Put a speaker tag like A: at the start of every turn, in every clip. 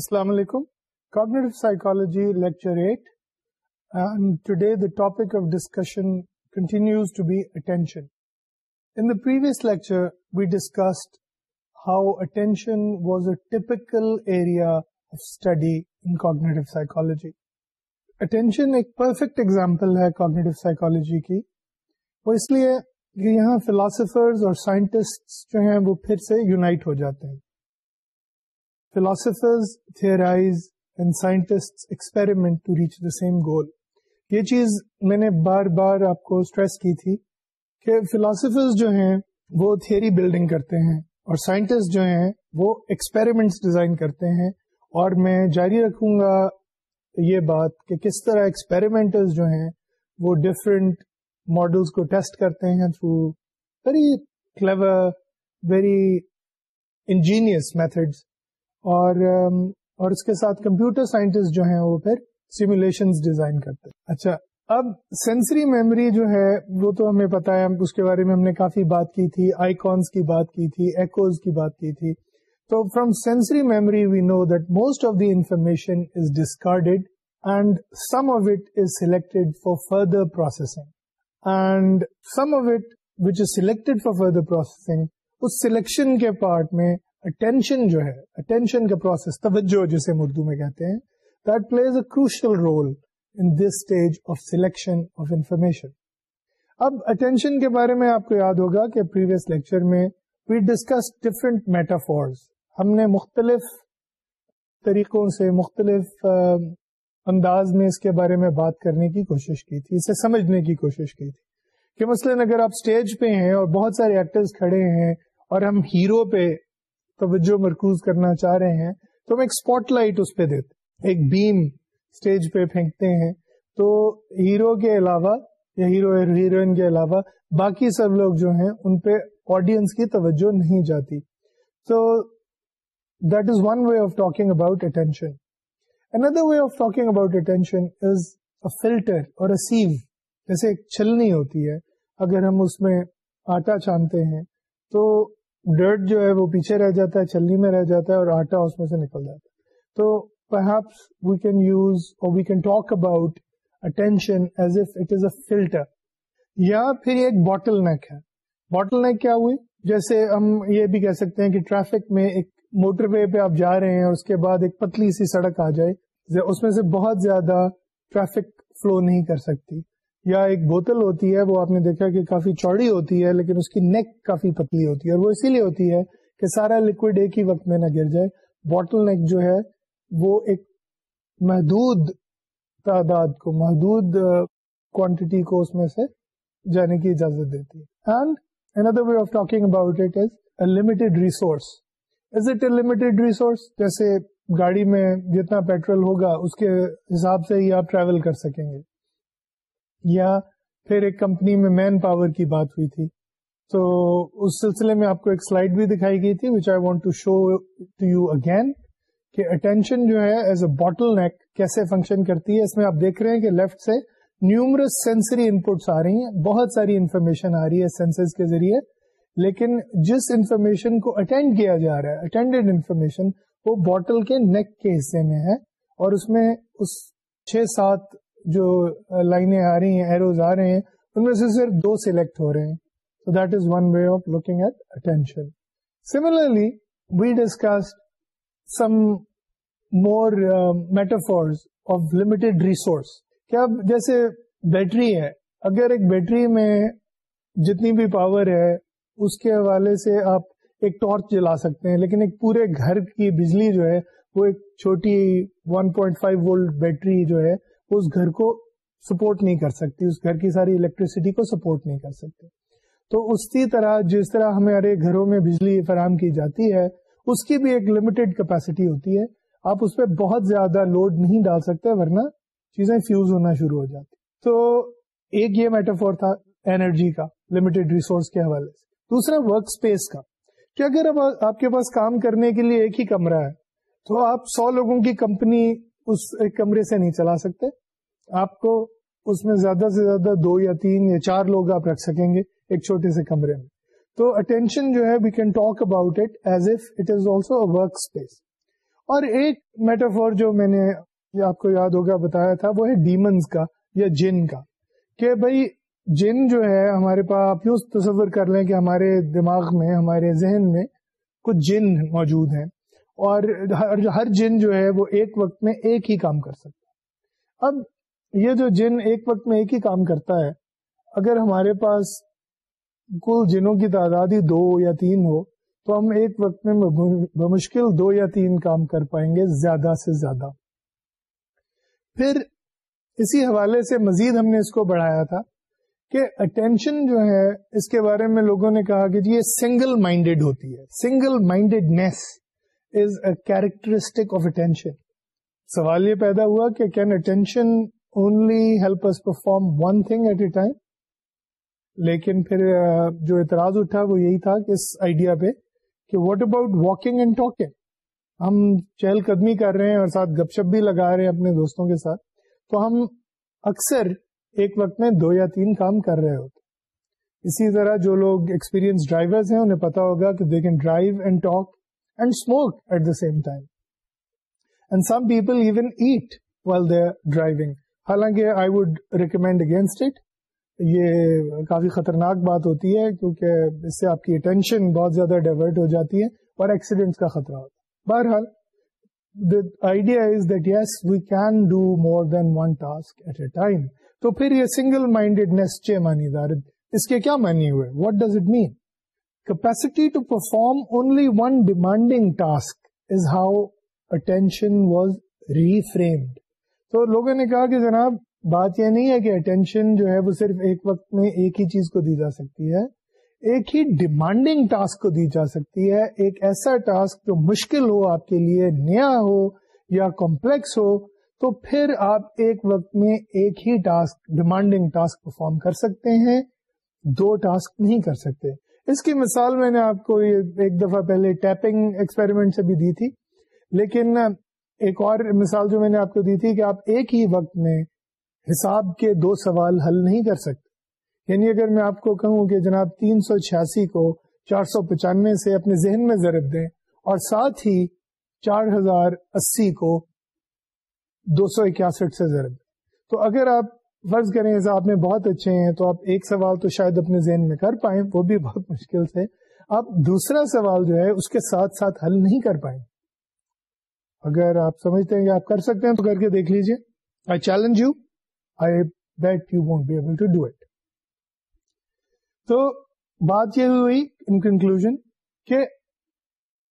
A: السلام علیکم. Cognitive psychology lecture eight and today the topic of discussion continues to be attention in the previous lecture we discussed how attention was a typical area of study in cognitive psychology attention ایک perfect example ہے cognitive psychology کی وہ اس لیے کہ یہاں philosophers اور scientist جو ہیں وہ پھر سے یونائٹ ہو جاتے ہیں. Philosophers theorize and scientist experiment to reach the same goal یہ چیز میں نے بار بار آپ کو اسٹریس کی تھی کہ فلاسفرز جو ہیں وہ تھیری بلڈنگ کرتے ہیں اور سائنٹسٹ جو ہیں وہ ایکسپیریمنٹس ڈیزائن کرتے ہیں اور میں جاری رکھوں گا یہ بات کہ کس طرح ایکسپیریمنٹز جو ہیں وہ ڈفرینٹ ماڈلس کو ٹیسٹ کرتے ہیں through very clever very ingenious methods اور اور اس کے ساتھ کمپیوٹر سائنٹسٹ جو ہیں وہ پھر سیمولیشن ڈیزائن کرتے ہیں۔ اچھا اب سینسری میموری جو ہے، وہ تو ہمیں پتا ہے اس کے بارے میں ہم نے کافی بات کی تھی آئیکونس کی بات کی تھی ایکوز کی بات کی تھی۔ تو from sensory memory we know that most of the information is discarded and some of it is selected for further processing and some of it which is selected for further processing us selection کے part میں attention جو ہے attention کا process توجہ جسے اردو میں کہتے ہیں that plays a crucial role in this stage of selection of information اب اٹینشن کے بارے میں آپ کو یاد ہوگا کہ پریویس لیکچر میں وی ڈسکس ڈفرنٹ میٹافورز ہم نے مختلف طریقوں سے مختلف انداز میں اس کے بارے میں بات کرنے کی کوشش کی تھی، اسے سمجھنے کی کوشش کی تھی کہ مثلاً اگر آپ اسٹیج پہ ہیں اور بہت سارے ایکٹرز کھڑے ہیں اور ہم ہیرو پہ توجہ مرکوز کرنا چاہ رہے ہیں، تو ہم ایک اسپاٹ لائٹ اس پہ دیتے ایک بیم اسٹیج پہ پھینکتے ہیں۔ تو ہیرو کے علاوہ، یا ہیرو ہیروئن کے علاوہ، باقی سب لوگ جو ہیں، ان پہ آڈینس کی توجہ نہیں جاتی۔ تو that is one way of talking about attention another way of talking about attention is a filter or a sieve جیسے ایک چھلنی ہوتی ہے، اگر ہم اس میں آٹا چھانتے ہیں، تو ڈرٹ جو ہے وہ پیچھے رہ جاتا ہے، چلنی میں رہ جاتا ہے اور آٹا اس میں سے نکل جاتا ہے۔ تو perhaps we can use or we can talk about attention as if it is a filter یا پھر ایک بوٹل نیک ہے۔ بوٹل نیک کیا ہوئی؟ جیسے ہم یہ بھی کہہ سکتے ہیں کہ ٹریفک میں ایک موٹر وے پہ آپ جا رہے ہیں اور اس کے بعد ایک پتلی سی سڑک آ جائے، اس میں سے بہت زیادہ ٹریفک فلو نہیں کر سکتی۔ یا ایک بوتل ہوتی ہے، وہ آپ نے دیکھا کہ کافی چوڑی ہوتی ہے، لیکن اس کی نیک کافی پتلی ہوتی ہے اور وہ اسی لیے ہوتی ہے کہ سارا لکوڈ ایک ہی وقت میں نہ گر جائے۔ بوٹل نیک جو ہے، وہ ایک محدود تعداد کو، محدود کوانٹٹی کو اس میں سے جانے کی اجازت دیتی ہے۔ And another way of talking about it is a limited resource is it a limited resource جیسے گاڑی میں جتنا پیٹرول ہوگا، اس کے حساب سے ہی آپ ٹریول کر سکیں گے۔ یا پھر ایک کمپنی میں مین پاور کی بات ہوئی تھی۔ تو اس سلسلے میں آپ کو ایک سلائڈ بھی دکھائی گئی تھی which I want to show to you again کہ اٹینشن جو ہے ایز اے بوٹل نیک کیسے فنکشن کرتی ہے۔ اس میں آپ دیکھ رہے ہیں کہ لیفٹ سے نیومرس سینسری انپٹس آ رہی ہیں، بہت ساری انفارمیشن آ رہی ہے سینسز کے ذریعے۔ لیکن جس انفارمیشن کو اٹینڈ کیا جا رہا ہے اٹینڈیڈ انفارمیشن وہ بوٹل کے نیک کے حصے میں ہے۔ اور اس میں اس چھ سات جو لائنیں آ رہی ہیں ایروز آ رہے ہیں، ان میں سے صرف دو سلیکٹ ہو رہے ہیں۔ تو that is one way of looking at attention similarly we discuss some more metaphors of limited resource کیا جیسے بیٹری ہے، اگر ایک بیٹری میں جتنی بھی پاور ہے، اس کے حوالے سے آپ ایک ٹارچ جلا سکتے ہیں، لیکن ایک پورے گھر کی بجلی جو ہے، وہ ایک چھوٹی 1.5 وولٹ بیٹری جو ہے اس گھر کو سپورٹ نہیں کر سکتی، اس گھر کی ساری الیکٹریسٹی کو سپورٹ نہیں کر سکتے تو اسی طرح جس طرح ہمارے گھروں میں بجلی فراہم کی جاتی ہے، اس کی بھی ایک لمیٹڈ کیپیسٹی ہوتی ہے۔ آپ اس پہ بہت زیادہ لوڈ نہیں ڈال سکتے، ورنہ چیزیں فیوز ہونا شروع ہو جاتی۔ تو ایک یہ میٹافور تھا انرجی کا لمیٹڈ ریسورس کے حوالے سے۔ دوسرا ورک اسپیس کا۔ کہ اگر اب آپ کے پاس کام کرنے کے لیے ایک ہی کمرہ ہے، تو آپ سو لوگوں کی کمپنی اس ایک کمرے سے نہیں چلا سکتے۔ آپ کو اس میں زیادہ سے زیادہ دو یا تین یا چار لوگ آپ رکھ سکیں گے ایک چھوٹے سے کمرے میں۔ تو اٹینشن جو ہے we can talk about it as if it is also work space اور ایک میٹافور جو میں نے آپ کو یاد ہوگا، بتایا تھا، وہ ہے ڈیمنز کا یا جن کا۔ کہ بھائی جن جو ہے، ہمارے پاس آپ یوں تصور کر لیں کہ ہمارے دماغ میں، ہمارے ذہن میں کچھ جن موجود ہیں۔ اور ہر جن جو ہے وہ ایک وقت میں ایک ہی کام کر سکتا اب یہ جو جن ایک وقت میں ایک ہی کام کرتا ہے، اگر ہمارے پاس کل جنوں کی تعداد ہی دو یا تین ہو، تو ہم ایک وقت میں بمشکل دو یا تین کام کر پائیں گے، زیادہ سے زیادہ۔ پھر اسی حوالے سے مزید ہم نے اس کو بڑھایا تھا کہ اٹینشن جو ہے، اس کے بارے میں لوگوں نے کہا کہ جی یہ سنگل مائنڈیڈ ہوتی ہے single mindedness is a characteristic of attention سوال یہ پیدا ہوا کہ can attention only help us perform one thing at a time لیکن پھر جو اعتراض اٹھا وہ یہی تھا کہ اس آئیڈیا پہ کہ what about walking and talking ہم چہل قدمی کر رہے ہیں اور ساتھ گپ شپ بھی لگا رہے ہیں اپنے دوستوں کے ساتھ، تو ہم اکثر ایک وقت میں دو یا تین کام کر رہے ہوتے اسی طرح جو لوگ ایکسپیرینس ڈرائیور ہیں، انہیں پتا ہوگا کہ they can drive and talk and smoke at the same time and some people even eat while they driving حالانکہ I would recommend against it یہ کافی خطرناک بات ہوتی ہے کیونکہ اس سے آپ کی اٹینشن بہت زیادہ ڈائیورٹ ہو جاتی ہے اور ایکسیڈنٹ کا خطرہ ہوتا ہے۔ بہرحال the idea is that yes we can do more than one task at a time تو پھر یہ سنگل مائنڈیڈنیس چھ مانی دار اس کے کیا مانی ہوئے؟ What does it mean capacity to perform only one demanding task is how attention was reframed تو لوگوں نے کہا کہ جناب، بات یہ نہیں ہے کہ اٹینشن جو ہے وہ صرف ایک وقت میں ایک ہی چیز کو دی جا سکتی ہے، ایک ہی ڈیمانڈنگ ٹاسک کو دی جا سکتی ہے، ایک ایسا ٹاسک جو مشکل ہو، آپ کے لیے نیا ہو یا کمپلیکس ہو، تو پھر آپ ایک وقت میں ایک ہی ٹاسک ڈیمانڈنگ ٹاسک پرفارم کر سکتے ہیں، دو ٹاسک نہیں کر سکتے۔ اس کی مثال میں نے آپ کو ایک دفعہ پہلے ٹیپنگ ایکسپیریمنٹ سے بھی دی تھی، لیکن ایک اور مثال جو میں نے آپ کو دی تھی کہ آپ ایک ہی وقت میں حساب کے دو سوال حل نہیں کر سکتے۔ یعنی اگر میں آپ کو کہوں کہ جناب تین سو چھیاسی کو چار سو پچانوے سے اپنے ذہن میں ضرب دیں اور ساتھ ہی چار ہزار اسی کو دو سو اکیاسٹھ سے ضرب دیں۔ تو اگر آپ فرض کریں حساب میں بہت اچھے ہیں تو آپ ایک سوال تو شاید اپنے ذہن میں کر پائیں، وہ بھی بہت مشکل سے۔ آپ دوسرا سوال جو ہے، اس کے ساتھ ساتھ حل نہیں کر پائیں۔ اگر آپ سمجھتے ہیں کہ آپ کر سکتے ہیں تو کر کے دیکھ لیجیے I challenge you I bet you won't be able to do it تو بات یہ ہوئی ان کنکلوژ کہ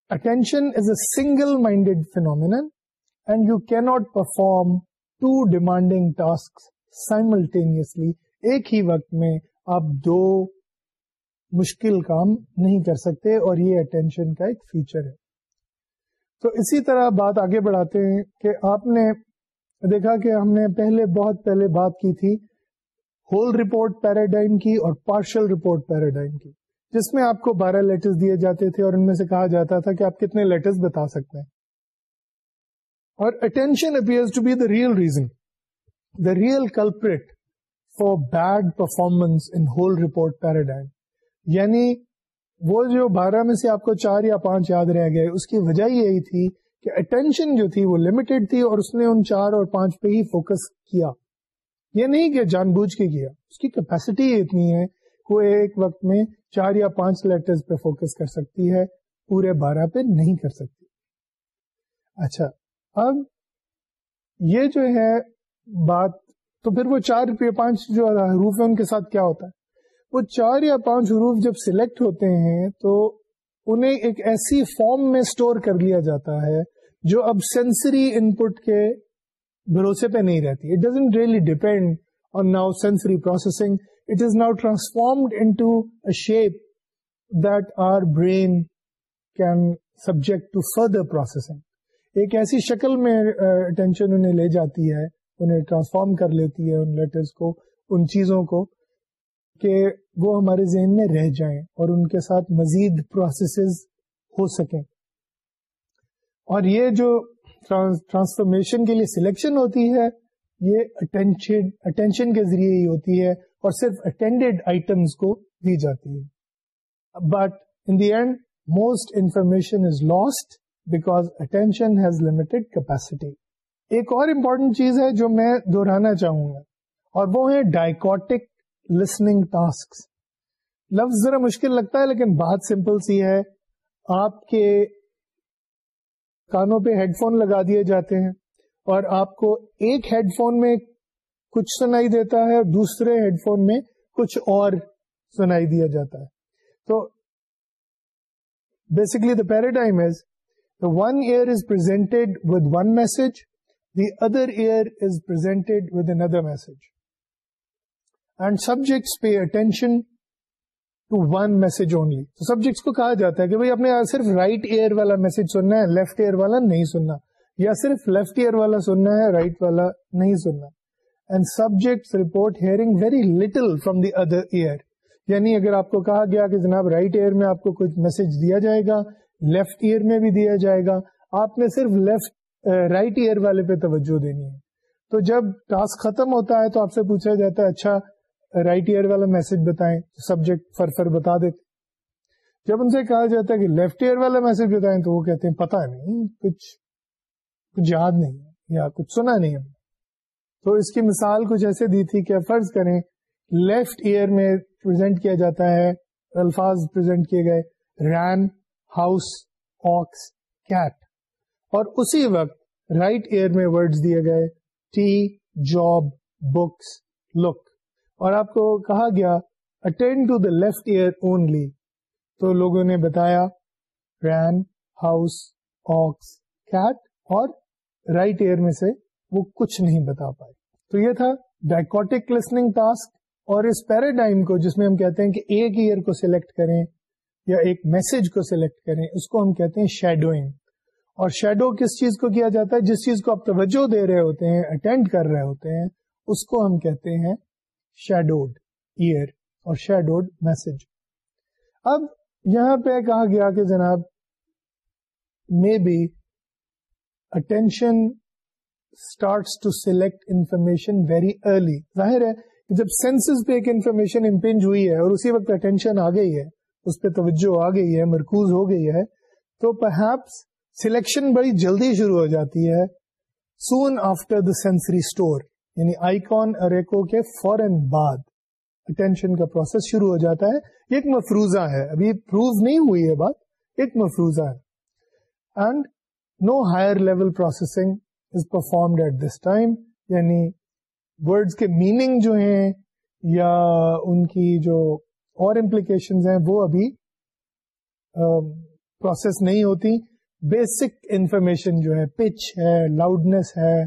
A: attention is a single minded phenomenon and you cannot perform two demanding task simultaneously ایک ہی وقت میں آپ دو مشکل کام نہیں کر سکتے اور یہ اٹینشن کا ایک فیچر ہے۔ تو اسی طرح بات آگے بڑھاتے ہیں کہ آپ نے دیکھا کہ ہم نے پہلے بہت پہلے بات کی تھی ہول رپورٹ پیراڈائم کی اور پارشل رپورٹ پیراڈائم کی، جس میں آپ کو بارہ لیٹرز دیے جاتے تھے اور ان میں سے کہا جاتا تھا کہ آپ کتنے لیٹرز بتا سکتے ہیں۔ اور attention appears to be the real reason the real culprit for bad performance in whole report paradigm یعنی وہ جو بارہ میں سے آپ کو چار یا پانچ یاد رہ گئے، اس کی وجہ یہی تھی کہ اٹینشن جو تھی وہ لمیٹڈ تھی اور اس نے ان چار اور پانچ پہ ہی فوکس کیا۔ یہ نہیں کہ جان بوجھ کے کیا، اس کی کیپیسٹی اتنی ہے۔ وہ ایک وقت میں چار یا پانچ لیٹرز پہ فوکس کر سکتی ہے، پورے بارہ پہ نہیں کر سکتی۔ اچھا اب یہ جو ہے بات، تو پھر وہ چار پانچ جو حروف ہے ان کے ساتھ کیا ہوتا ہے؟ وہ چار یا پانچ حروف جب سلیکٹ ہوتے ہیں، تو انہیں ایک ایسی فارم میں اسٹور کر لیا جاتا ہے جو اب سینسری ان پٹ کے بھروسے پہ نہیں رہتی۔ It doesn't really depend on now sensory processing it is now transformed into a shape that our brain can subject to further processing ایک ایسی شکل میں اٹینشن انہیں لے جاتی ہے انہیں ٹرانسفارم کر لیتی ہے ان لیٹرز کو، ان چیزوں کو کہ وہ ہمارے ذہن میں رہ جائیں اور ان کے ساتھ مزید پروسیسز ہو سکیں۔ اور یہ جو ٹرانسفارمیشن کے لیے سلیکشن ہوتی ہے، یہ اٹینشن اٹینشن کے ذریعے ہی ہوتی ہے اور صرف اٹینڈیڈ آئٹمس کو دی جاتی ہے۔ But in the end most information is lost because attention has limited capacity ایک اور امپورٹنٹ چیز ہے جو میں دہرانا چاہوں گا، اور وہ ہے ڈائکوٹک لسننگ ٹاسک لفظ ذرا مشکل لگتا ہے، لیکن بات سمپل سی ہے۔ آپ کے کانوں پہ ہیڈ فون لگا دیے جاتے ہیں، اور آپ کو ایک ہیڈ فون میں کچھ سنائی دیتا ہے، اور دوسرے ہیڈ فون میں کچھ اور سنائی دیا جاتا ہے۔ تو basically the paradigm is the one ear is presented with one message the other ear is presented with another message and subjects pay attention to one message only subjects کو کہا جاتا ہے کہ بھائی اپنے صرف رائٹ ایئر والا message سننا ہے لیفٹ ایئر والا نہیں سننا یا صرف لیفٹ ایئر والا سننا ہے رائٹ right والا نہیں سننا and subject report hearing very little from the other ear یعنی اگر آپ کو کہا گیا کہ جناب رائٹ ایئر میں آپ کو کچھ میسج دیا جائے گا لیفٹ ایئر میں بھی دیا جائے گا آپ نے صرف لیفٹ رائٹ ایئر والے پہ توجہ دینی ہے۔ تو جب ٹاسک ختم ہوتا ہے تو آپ سے پوچھا جاتا ہے اچھا رائٹ ایئر والا میسج بتائیں سبجیکٹ فر فر بتا دیتے۔ جب ان سے کہا جاتا ہے کہ لیفٹ ایئر والا میسج بتائیں تو وہ کہتے ہیں پتا نہیں، کچھ کچھ یاد نہیں یا کچھ سنا نہیں ہم تو اس کی مثال کچھ ایسے دی تھی کہ فرض کریں لیفٹ ایئر میں پرزینٹ کیا جاتا ہے، الفاظ پرزینٹ کیے گئے رین ہاؤس آکس کیٹ اور اسی وقت رائٹ ایئر میں ورڈز دیے گئے ٹی جاب بکس لک اور آپ کو کہا گیا attend to the left ear only تو لوگوں نے بتایا رین ہاؤس آکس کیٹ اور رائٹ ایئر میں سے وہ کچھ نہیں بتا پائے۔ تو یہ تھا ڈائکوٹک لسننگ ٹاسک اور اس پیراڈائم کو جس میں ہم کہتے ہیں کہ ایک ایئر کو سلیکٹ کریں یا ایک میسج کو سلیکٹ کریں، اس کو ہم کہتے ہیں شیڈوئنگ اور شیڈو کس چیز کو کیا جاتا ہے؟ جس چیز کو آپ توجہ دے رہے ہوتے ہیں اٹینڈ کر رہے ہوتے ہیں، اس کو ہم کہتے ہیں شیڈوڈ ایئر اور شیڈوڈ میسج اب یہاں پہ کہا گیا کہ جناب maybe attention starts to select information very early ظاہر ہے جب سینسز پہ ایک انفارمیشن امپنج ہوئی ہے اور اسی وقت اٹینشن آ گئی ہے، اس پہ توجہ آ گئی ہے، مرکوز ہو گئی ہے، تو پرہیپس سلیکشن بڑی جلدی شروع ہو جاتی ہے soon after the sensory store یعنی آئیکن اریکو کے فوراً بعد اٹینشن کا پروسیس شروع ہو جاتا ہے۔ یہ ایک مفروضہ ہے۔ ابھی پروو نہیں ہوئی ہے بات، ایک مفروضہ ہے۔ And no higher level processing is performed at this time یعنی ورڈز کے میننگ جو ہیں یا ان کی جو اور امپلیکیشن ہیں، وہ ابھی پروسیس نہیں ہوتی۔ بیسک انفارمیشن جو ہے پچ ہے لاؤڈنیس ہے،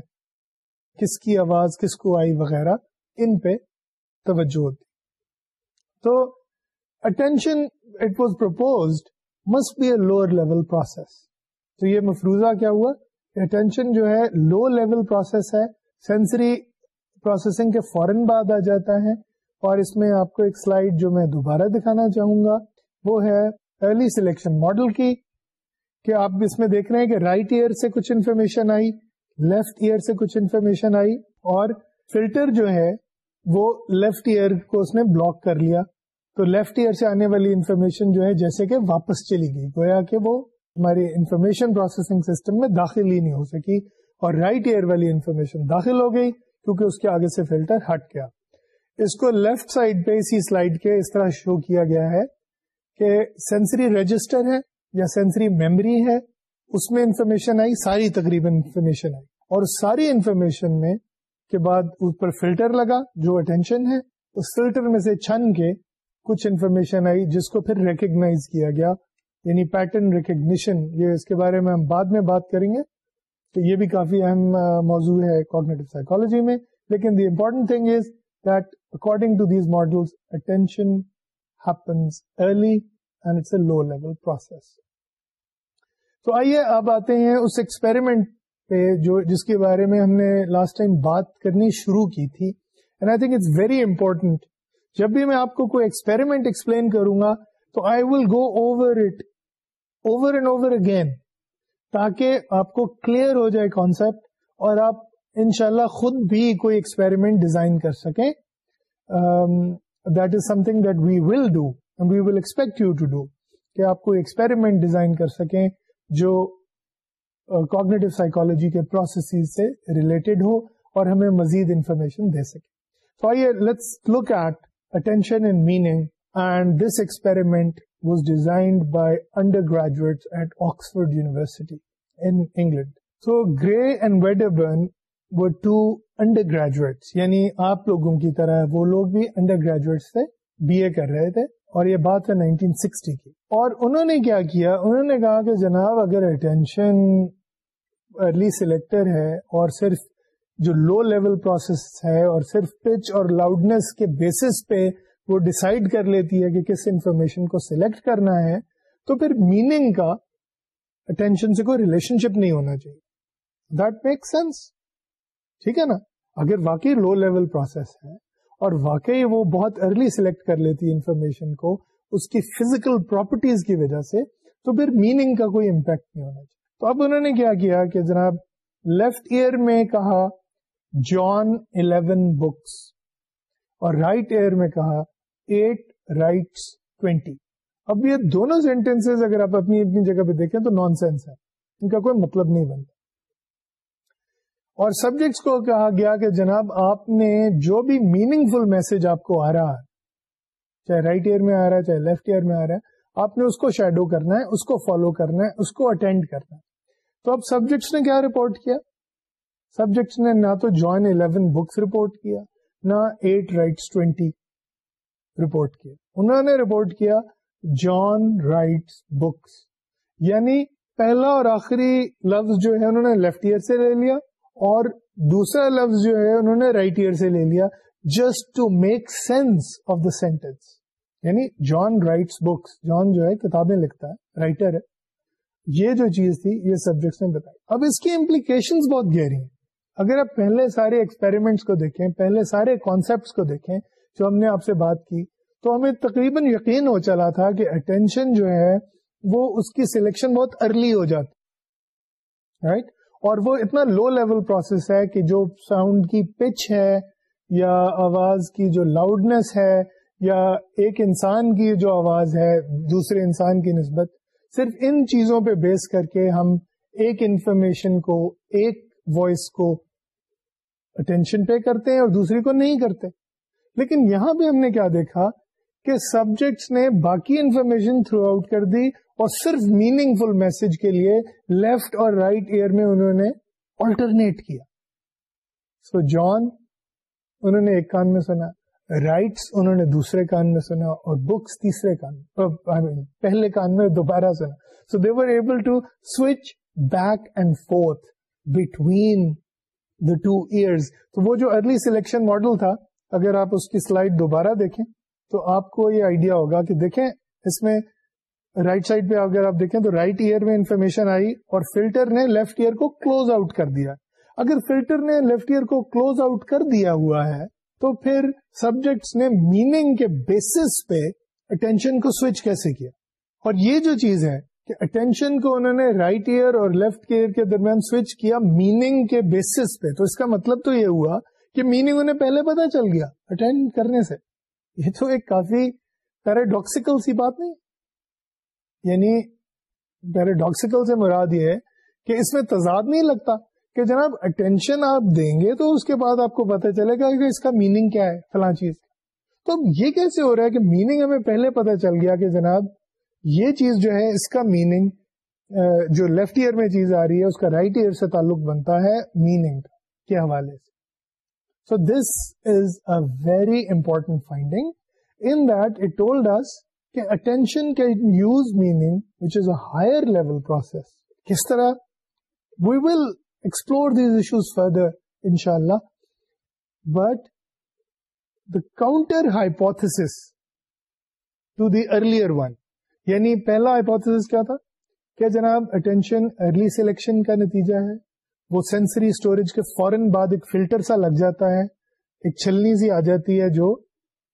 A: کس کی آواز کس کو آئی وغیرہ، ان پہ توجہ ہوتی۔ تو attention it was proposed must be a lower level process تو یہ مفروضہ کیا ہوا؟ اٹینشن جو ہے لو لیول پروسیس ہے۔ سینسری پروسیسنگ کے فوراً بعد آ جاتا ہے۔ اور اس میں آپ کو ایک سلائڈ جو میں دوبارہ دکھانا چاہوں گا، وہ ہے ارلی سلیکشن ماڈل کی۔ کہ آپ اس میں دیکھ رہے ہیں کہ رائٹ ایئر سے کچھ انفارمیشن آئی لیفٹ ایئر سے کچھ انفارمیشن آئی اور فلٹر جو ہے وہ لیفٹ ایئر کو اس نے بلاک کر لیا۔ تو لیفٹ ایئر سے آنے والی انفارمیشن جو ہے جیسے کہ واپس چلی گئی، گویا کہ وہ ہماری انفارمیشن پروسیسنگ سسٹم میں داخل ہی نہیں ہو سکی اور رائٹ ایئر والی انفارمیشن داخل ہو گئی کیونکہ اس کے آگے سے فلٹر ہٹ گیا۔ اس کو لیفٹ سائڈ پہ اسی سلائڈ کے اس طرح شو کیا گیا ہے کہ سینسری رجسٹر ہے۔ یا سینسری میموری ہے، اس میں انفارمیشن آئی، ساری تقریباً انفارمیشن آئی۔ اور ساری انفارمیشن میں کے بعد اس پر فلٹر لگا، جو اٹینشن ہے، اس فلٹر میں سے چھن کے کچھ انفارمیشن آئی، جس کو پھر ریکگنائز کیا گیا۔ یعنی پیٹرن ریکگنیشن یہ اس کے بارے میں ہم بعد میں بات کریں گے۔ تو یہ بھی کافی اہم موضوع ہے کوگنیٹو سائیکولوجی میں۔ لیکن the important thing is that according to these model attention happens early and it's a low level process تو آئیے اب آتے ہیں اس ایکسپیریمنٹ پہ جو، جس کے بارے میں ہم نے لاسٹ ٹائم بات کرنی شروع کی تھی. And I think it's very important جب بھی میں آپ کو کوئی ایکسپیریمنٹ ایکسپلین کروں گا، تو I will go over it over and over again تاکہ آپ کو کلیئر ہو جائے کانسپٹ اور آپ انشاءاللہ خود بھی کوئی ایکسپیریمنٹ ڈیزائن کر سکیں. That is something that we will do and we will expect you to do کہ آپ کو ایکسپیریمنٹ ڈیزائن کر سکیں جو uh, کوگنیٹو سائیکولوجی کے پروسیس سے ریلیٹڈ ہو اور ہمیں مزید انفارمیشن دے سکے۔ تو آئیے let's look at attention and meaning and this experiment was designed by undergraduate at Oxford University in England so Gray and Wedderburn وہ ٹو انڈر گریجویٹس یعنی آپ لوگوں کی طرح وہ لوگ بھی انڈر گریجویٹ سے بی اے کر رہے تھے۔ اور یہ بات ہے 1960 کی۔ اور انہوں نے کیا کیا؟ انہوں نے کہا کہ جناب، اگر اٹینشن ارلی سلیکٹر ہے اور صرف جو لو لیول پروسیس ہے اور صرف پچ اور لاؤڈنیس کے بیسس پہ وہ ڈسائڈ کر لیتی ہے کہ کس انفارمیشن کو سلیکٹ کرنا ہے، تو پھر میننگ کا اٹینشن سے کوئی ریلیشن شپ نہیں ہونا چاہیے۔ دیٹ میک سینس ٹھیک ہے نا؟ اگر واقعی لو لیول پروسیس ہے اور واقعی وہ بہت ارلی سلیکٹ کر لیتی ہے انفارمیشن کو اس کی فزیکل پراپرٹیز کی وجہ سے، تو پھر میننگ کا کوئی امپیکٹ نہیں ہونا چاہیے۔ تو اب انہوں نے کیا کیا کہ جناب لیفٹ ایئر میں کہا جان الیون بکس اور رائٹ ایئر میں کہا ایٹ رائٹس ٹوینٹی اب یہ دونوں سینٹینس اگر آپ اپنی اپنی جگہ پہ دیکھیں تو نان سینس ہے۔ ان کا کوئی مطلب نہیں بنتا۔ اور سبجیکٹس کو کہا گیا کہ جناب آپ نے جو بھی میننگ فل میسج آپ کو آ رہا ہے، چاہے رائٹ ایئر میں آ رہا ہے، چاہے لیفٹ ایئر میں آ رہا ہے، آپ نے اس کو شیڈو کرنا ہے، اس کو فالو کرنا ہے، اس کو اٹینڈ کرنا ہے. تو اب سبجیکٹس نے کیا رپورٹ کیا? سبجیکٹس نے نہ تو جوائن الیون بکس رپورٹ کیا، نہ ایٹ رائٹس ٹوینٹی رپورٹ کیا. انہوں نے رپورٹ کیا جان رائٹس بکس یعنی پہلا اور آخری لفظ جو ہے انہوں نے لیفٹ ایئر سے لے لیا اور دوسرا لفظ جو ہے انہوں نے رائٹ ایئر سے لے لیا just to make sense of the sentence یعنی جان رائٹس بکس جان جو ہے کتابیں لکھتا ہے رائٹر ہے۔ یہ جو چیز تھی، یہ سبجیکٹس نے بتائی۔ اب اس کی امپلیکیشن بہت گہری ہیں۔ اگر آپ پہلے سارے ایکسپیریمنٹس کو دیکھیں، پہلے سارے کانسیپٹس کو دیکھیں جو ہم نے آپ سے بات کی، تو ہمیں تقریباً یقین ہو چلا تھا کہ اٹینشن جو ہے، وہ اس کی سلیکشن بہت ارلی ہو جاتی۔ Right right? اور وہ اتنا لو لیول پروسیس ہے کہ جو ساؤنڈ کی پچ ہے یا آواز کی جو لاؤڈنیس ہے یا ایک انسان کی جو آواز ہے، دوسرے انسان کی نسبت، صرف ان چیزوں پہ بیس کر کے ہم ایک انفارمیشن کو، ایک وائس کو اٹینشن پے کرتے ہیں اور دوسری کو نہیں کرتے۔ لیکن یہاں پہ ہم نے کیا دیکھا کہ سبجیکٹس نے باقی انفارمیشن تھرو آؤٹ کر دی اور صرف میننگ فل میسج کے لیے لیفٹ اور رائٹ right ایئر میں انہوں نے آلٹرنیٹ کیا۔ سو so جان انہوں نے ایک کان میں سنا۔ رائٹس انہوں نے دوسرے کان میں سنا۔ اور بکس تیسرے کان میں پہلے کان میں دوبارہ سنا۔ So they were able to switch back and forth between the two ears تو وہ جو ارلی سلیکشن ماڈل تھا، اگر آپ اس کی سلائڈ دوبارہ دیکھیں، تو آپ کو یہ آئیڈیا ہوگا کہ دیکھیں، اس میں رائٹ سائڈ پہ اگر آپ دیکھیں تو رائٹ ایئر میں انفارمیشن آئی اور فلٹر نے لیفٹ ایئر کو کلوز آؤٹ کر دیا۔ اگر فلٹر نے لیفٹ ایئر کو کلوز آؤٹ کر دیا ہوا ہے تو پھر سبجیکٹس نے میننگ کے بیسس پہ اٹینشن کو سوئچ کیسے کیا؟ اور یہ جو چیز ہے کہ اٹینشن کو انہوں نے رائٹ ایئر اور لیفٹ ایئر کے درمیان سوئچ کیا میننگ کے بیسس پہ۔ تو اس کا مطلب تو یہ ہوا کہ میننگ انہیں پہلے پتا چل گیا اٹینڈ کرنے سے۔ یہ تو ایک کافی پیراڈاکسیکل سی بات نہیں۔ یعنی پیراڈاکسیکل سے مراد یہ ہے کہ اس میں تضاد نہیں لگتا کہ جناب اٹینشن آپ دیں گے تو اس کے بعد آپ کو پتا چلے گا کہ اس کا میننگ کیا ہے، فلاں چیز تو یہ کیسے ہو رہا ہے کہ میننگ ہمیں پہلے پتا چل گیا کہ جناب یہ چیز جو ہے، اس کا میننگ جو لیفٹ ایئر میں چیز آ رہی ہے، اس کا رائٹ ایئر سے تعلق بنتا ہے میننگ کے حوالے سے۔ So this is a very important finding in that it told us کہ attention can use meaning which is a higher level process کس طرح we will explore these issues further ان شاء اللہ but the counter hypothesis to the earlier one یعنی پہلا hypothesis کیا تھا کیا جناب اٹینشن ارلی سلیکشن کا نتیجہ ہے، وہ سینسری اسٹوریج کے فوراً بعد ایک فلٹر سا لگ جاتا ہے، ایک چھلنی سی آ جاتی ہے جو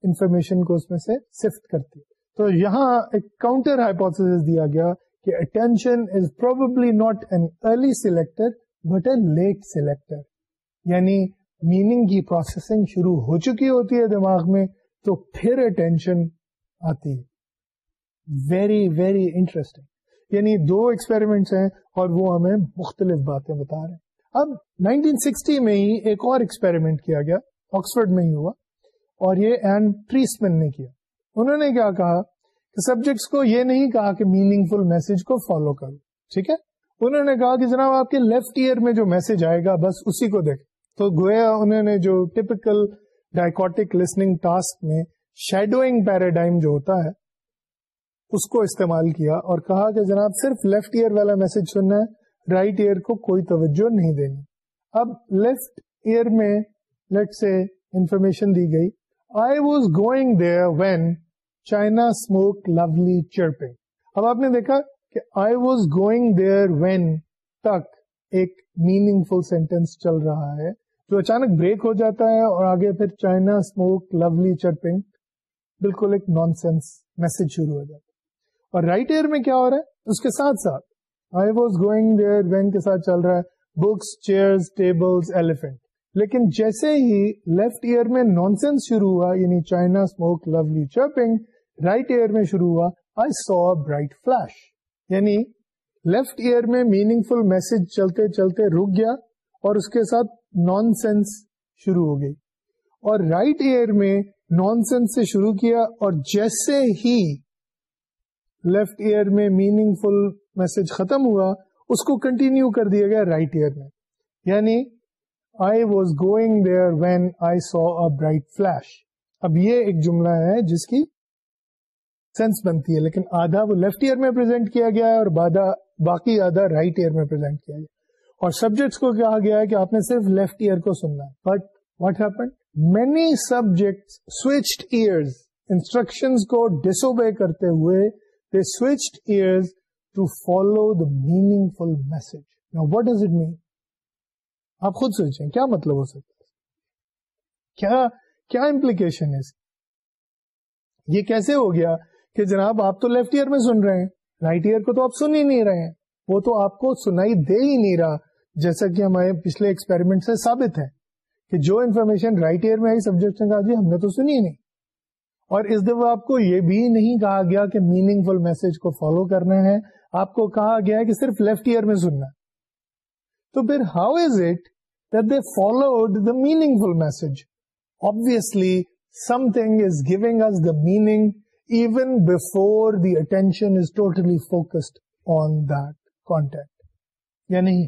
A: انفارمیشن کو اس میں سے سفٹ کرتی ہے۔ تو یہاں ایک کاؤنٹر ہائپوس دیا گیا کہ attention is probably not an early selector but a late selector یعنی میننگ کی پروسیسنگ شروع ہو چکی ہوتی ہے دماغ میں، تو پھر اٹینشن آتی ہے. ویری ویری انٹرسٹنگ یعنی دو ایکسپیریمنٹس ہیں اور وہ ہمیں مختلف باتیں بتا رہے ہیں. اب 1960 میں ہی ایک اور ایکسپیریمنٹ کیا گیا آکسفرڈ میں ہی ہوا، اور یہ این ٹریسمن نے کیا. انہوں نے کیا کہا کہ سبجیکٹس کو یہ نہیں کہا کہ میننگ فل میسج کو فالو کرو، ٹھیک ہے؟ انہوں نے کہا کہ جناب آپ کے لیفٹ ایئر میں جو میسج آئے گا، بس اسی کو دیکھ۔ تو گویا انہوں نے جو ٹپکل ڈائکوٹک لسننگ ٹاسک میں شیڈوئنگ پیراڈائم جو ہوتا ہے، اس کو استعمال کیا اور کہا کہ جناب صرف لیفٹ ایئر والا میسج سننا ہے رائٹ ایئر کو کوئی توجہ نہیں دینی۔ اب لیفٹ ایئر میں لیٹ سے انفارمیشن دی گئی۔ I was going there when China smoke lovely chirping اب آپ نے دیکھا کہ I was going there when تک ایک میننگ فل سینٹینس چل رہا ہے جو اچانک بریک ہو جاتا ہے اور آگے پھر چائنا اسموک لولی چرپنگ بالکل ایک نان سینس میسج شروع ہو جاتا ہے۔ اور رائٹ ایئر میں کیا ہو رہا ہے؟ اس کے ساتھ ساتھ I was going there when کے ساتھ چل رہا ہے، بکس چیئر ٹیبل ایلیفینٹ لیکن جیسے ہی لیفٹ ایئر میں نان سینس شروع ہوا یعنی China smoke lovely chirping right ear میں شروع ہوا آئی سو برائٹ فلش یعنی لیفٹ ایئر میں میننگ فل میسج چلتے چلتے رک گیا اور اس کے ساتھ نان سینس شروع ہو گئی۔ اور رائٹ ایئر میں نان سینس سے شروع کیا اور جیسے ہی لیفٹ ایئر میں میننگ فل میسج ختم ہوا، اس کو کنٹینیو کر دیا گیا رائٹ ایئر میں۔ یعنی I was going there when I saw a bright flash اب یہ ایک جملہ ہے جس کی سینس بنتی ہے، لیکن آدھا وہ لیفٹ ایئر میں پرزینٹ کیا گیا ہے اور باقی آدھا رائٹ right ایئر میں پرزینٹ کیا گیا اور سبجیکٹس کو کہا گیا ہے کہ آپ نے صرف لیفٹ ایئر کو سننا ہے۔ But what happen many subject switched ears instruction کو ڈس اوبے کرتے ہوئے they switched ears to follow the meaningful message what does it mean آپ خود سوچیں، کیا مطلب ہو سکتا کیا کیا امپلیکیشن ہے یہ کیسے ہو گیا؟ کہ جناب آپ تو لیفٹ ایئر میں سن رہے ہیں رائٹ ایئر کو تو آپ سن ہی نہیں رہے ہیں۔ وہ تو آپ کو سنائی دے ہی نہیں رہا، جیسا کہ ہمارے پچھلے ایکسپیریمنٹ سے ثابت ہے کہ جو انفارمیشن رائٹ ایئر میں آئی سبجیکٹ نے کہا جی ہم نے تو سنی ہی نہیں۔ اور اس دفعہ آپ کو یہ بھی نہیں کہا گیا کہ میننگ فل میسج کو فالو کرنا ہے، آپ کو کہا گیا کہ صرف لیفٹ ایئر میں سننا۔ تو پھر how is it they followed the meaningful message obviously something is giving us the meaning even before the attention is totally focused on that contact یا نہیں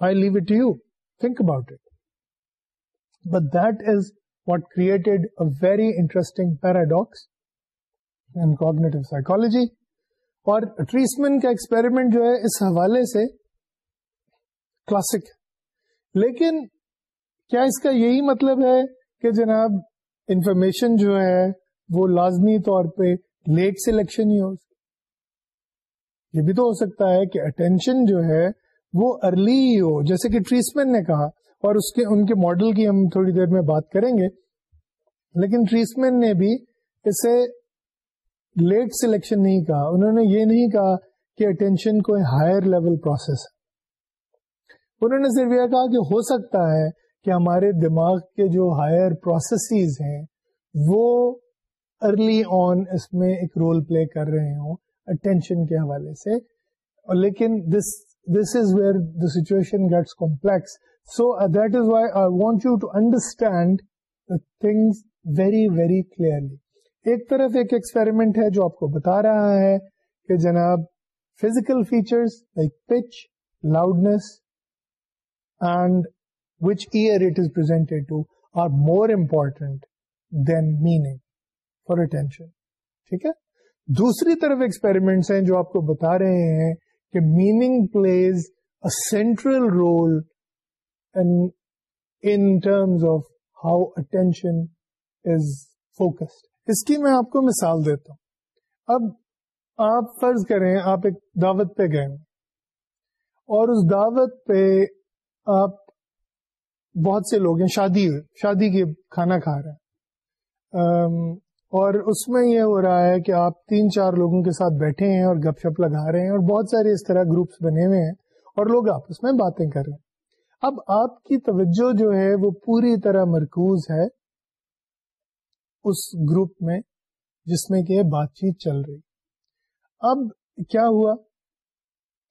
A: I leave it you think about it but that is what created a very interesting paradox in cognitive psychology اور Treisman کا experiment جو ہے، اس حوالے سے classic ہے. لیکن کیا اس کا یہی مطلب ہے کہ جناب انفارمیشن جو ہے وہ لازمی طور پہ لیٹ سلیکشن ہی ہو یہ بھی تو ہو سکتا ہے کہ اٹینشن جو ہے وہ ارلی ہی ہو، جیسے کہ ٹریسمن نے کہا، اور اس کے، ان کے ماڈل کی ہم تھوڑی دیر میں بات کریں گے۔ لیکن ٹریسمن نے بھی اسے لیٹ سلیکشن نہیں کہا۔ انہوں نے یہ نہیں کہا کہ اٹینشن کوئی ہائر لیول پروسیس ہے۔ انہوں نے صرف یہ کہا کہ ہو سکتا ہے کہ ہمارے دماغ کے جو ہائر پروسیسز ہیں، وہ ارلی آن اس میں ایک رول پلے کر رہے ہوں اٹینشن کے حوالے سے۔ لیکن this this is where the situation gets complex so that is why I want you to understand things very very clearly ایک طرف ایک ایکسپیریمنٹ ہے جو آپ کو بتا رہا ہے کہ جناب physical features like pitch loudness and which ear it is presented to are more important than meaning for attention ٹھیک ہے؟ دوسری طرف ایکسپیریمنٹس ہیں جو آپ کو بتا رہے ہیں کہ meaning plays a central role in terms of how attention is focused اس کی میں آپ کو مثال دیتا ہوں۔ اب آپ فرض کریں آپ ایک دعوت پہ گئے اور اس دعوت پہ آپ بہت سے لوگ ہیں، شادی شادی کے کھانا کھا رہے ہیں۔ اور اس میں یہ ہو رہا ہے کہ آپ تین چار لوگوں کے ساتھ بیٹھے ہیں اور گپ شپ لگا رہے ہیں اور بہت سارے اس طرح گروپس بنے ہوئے ہیں اور لوگ آپس میں باتیں کر رہے ہیں۔ اب آپ کی توجہ جو ہے وہ پوری طرح مرکوز ہے اس گروپ میں جس میں کہ بات چیت چل رہی۔ اب کیا ہوا؟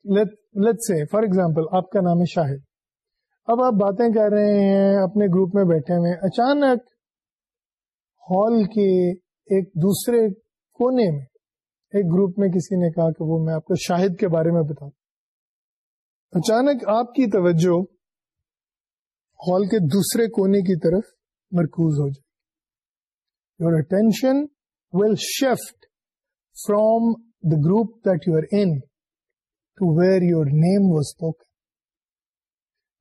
A: لیٹ سے فار ایگزامپل آپ کا نام ہے شاہد۔ اب آپ باتیں کر رہے ہیں، اپنے گروپ میں بیٹھے ہوئے اچانک ہال کے ایک دوسرے کونے میں، ایک گروپ میں کسی نے کہا کہ وہ میں آپ کو شاہد کے بارے میں بتا اچانک آپ کی توجہ ہال کے دوسرے کونے کی طرف مرکوز ہو جائے۔ Your attention will shift from the group that you are in to where your name was spoken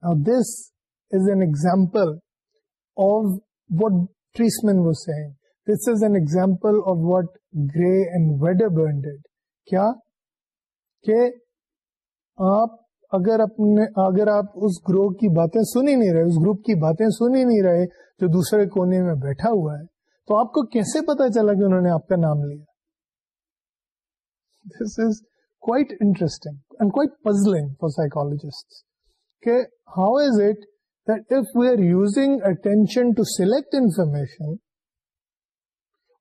A: Now this is an example of what Treisman was saying. This is an example of what Gray and Wedderburn did. کیا کہ آپ اگر اپنے اگر آپ اس گروہ کی باتیں سن ہی نہیں رہے، اس گروپ کی باتیں سن ہی نہیں رہے جو دوسرے کونے میں بیٹھا ہوا ہے، تو آپ کو کیسے پتا چلا کہ انہوں نے آپ کا نام لیا this is quite interesting and quite puzzling for psychologist کہ how is it that if we are using attention to select information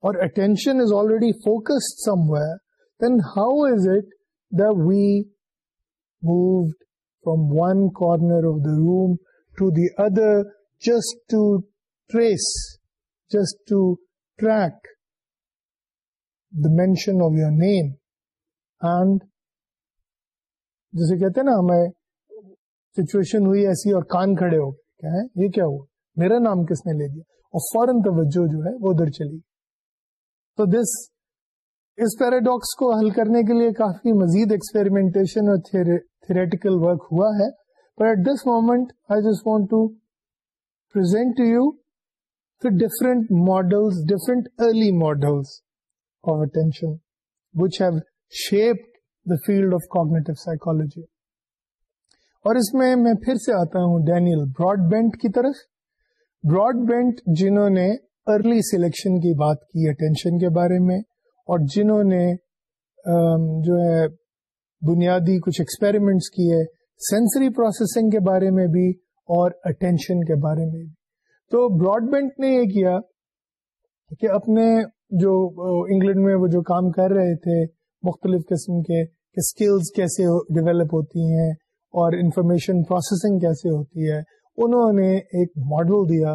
A: اور attention is already focused somewhere then how is it the we moved from one corner of the room to the other just to trace just to track the mention of your name and جیسے کہتے ہیں نا، ہمیں situation ہوئی ایسی اور کان کھڑے ہو کیا یہ کیا ہوا؟ میرا نام کس نے لے دیا اور فوراً توجہ جو ہے وہ ادھر چلی تو دس اس پیراڈاکس کو حل کرنے کے لیے کافی مزید ایکسپیریمنٹیشن اور تھریٹیکل ورک ہوا ہے. پر at this moment I just want to present to you different models different early models of attention which have shaped the field of cognitive psychology اور اس میں میں پھر سے آتا ہوں ڈینیل براڈ بینٹ کی طرف. براڈ بینٹ جنہوں نے ارلی سلیکشن کی بات کی اٹینشن کے بارے میں، اور جنہوں نے جو ہے، بنیادی کچھ ایکسپیریمنٹس کیے سینسری پروسیسنگ کے بارے میں بھی، اور اٹینشن کے بارے میں بھی۔ تو براڈ بینٹ نے یہ کیا کہ اپنے جو انگلینڈ میں وہ جو کام کر رہے تھے، مختلف قسم کے اسکلز کیسے ڈیولپ ہوتی ہیں، اور انفارمیشن پروسیسنگ کیسے ہوتی ہے، انہوں نے ایک ماڈل دیا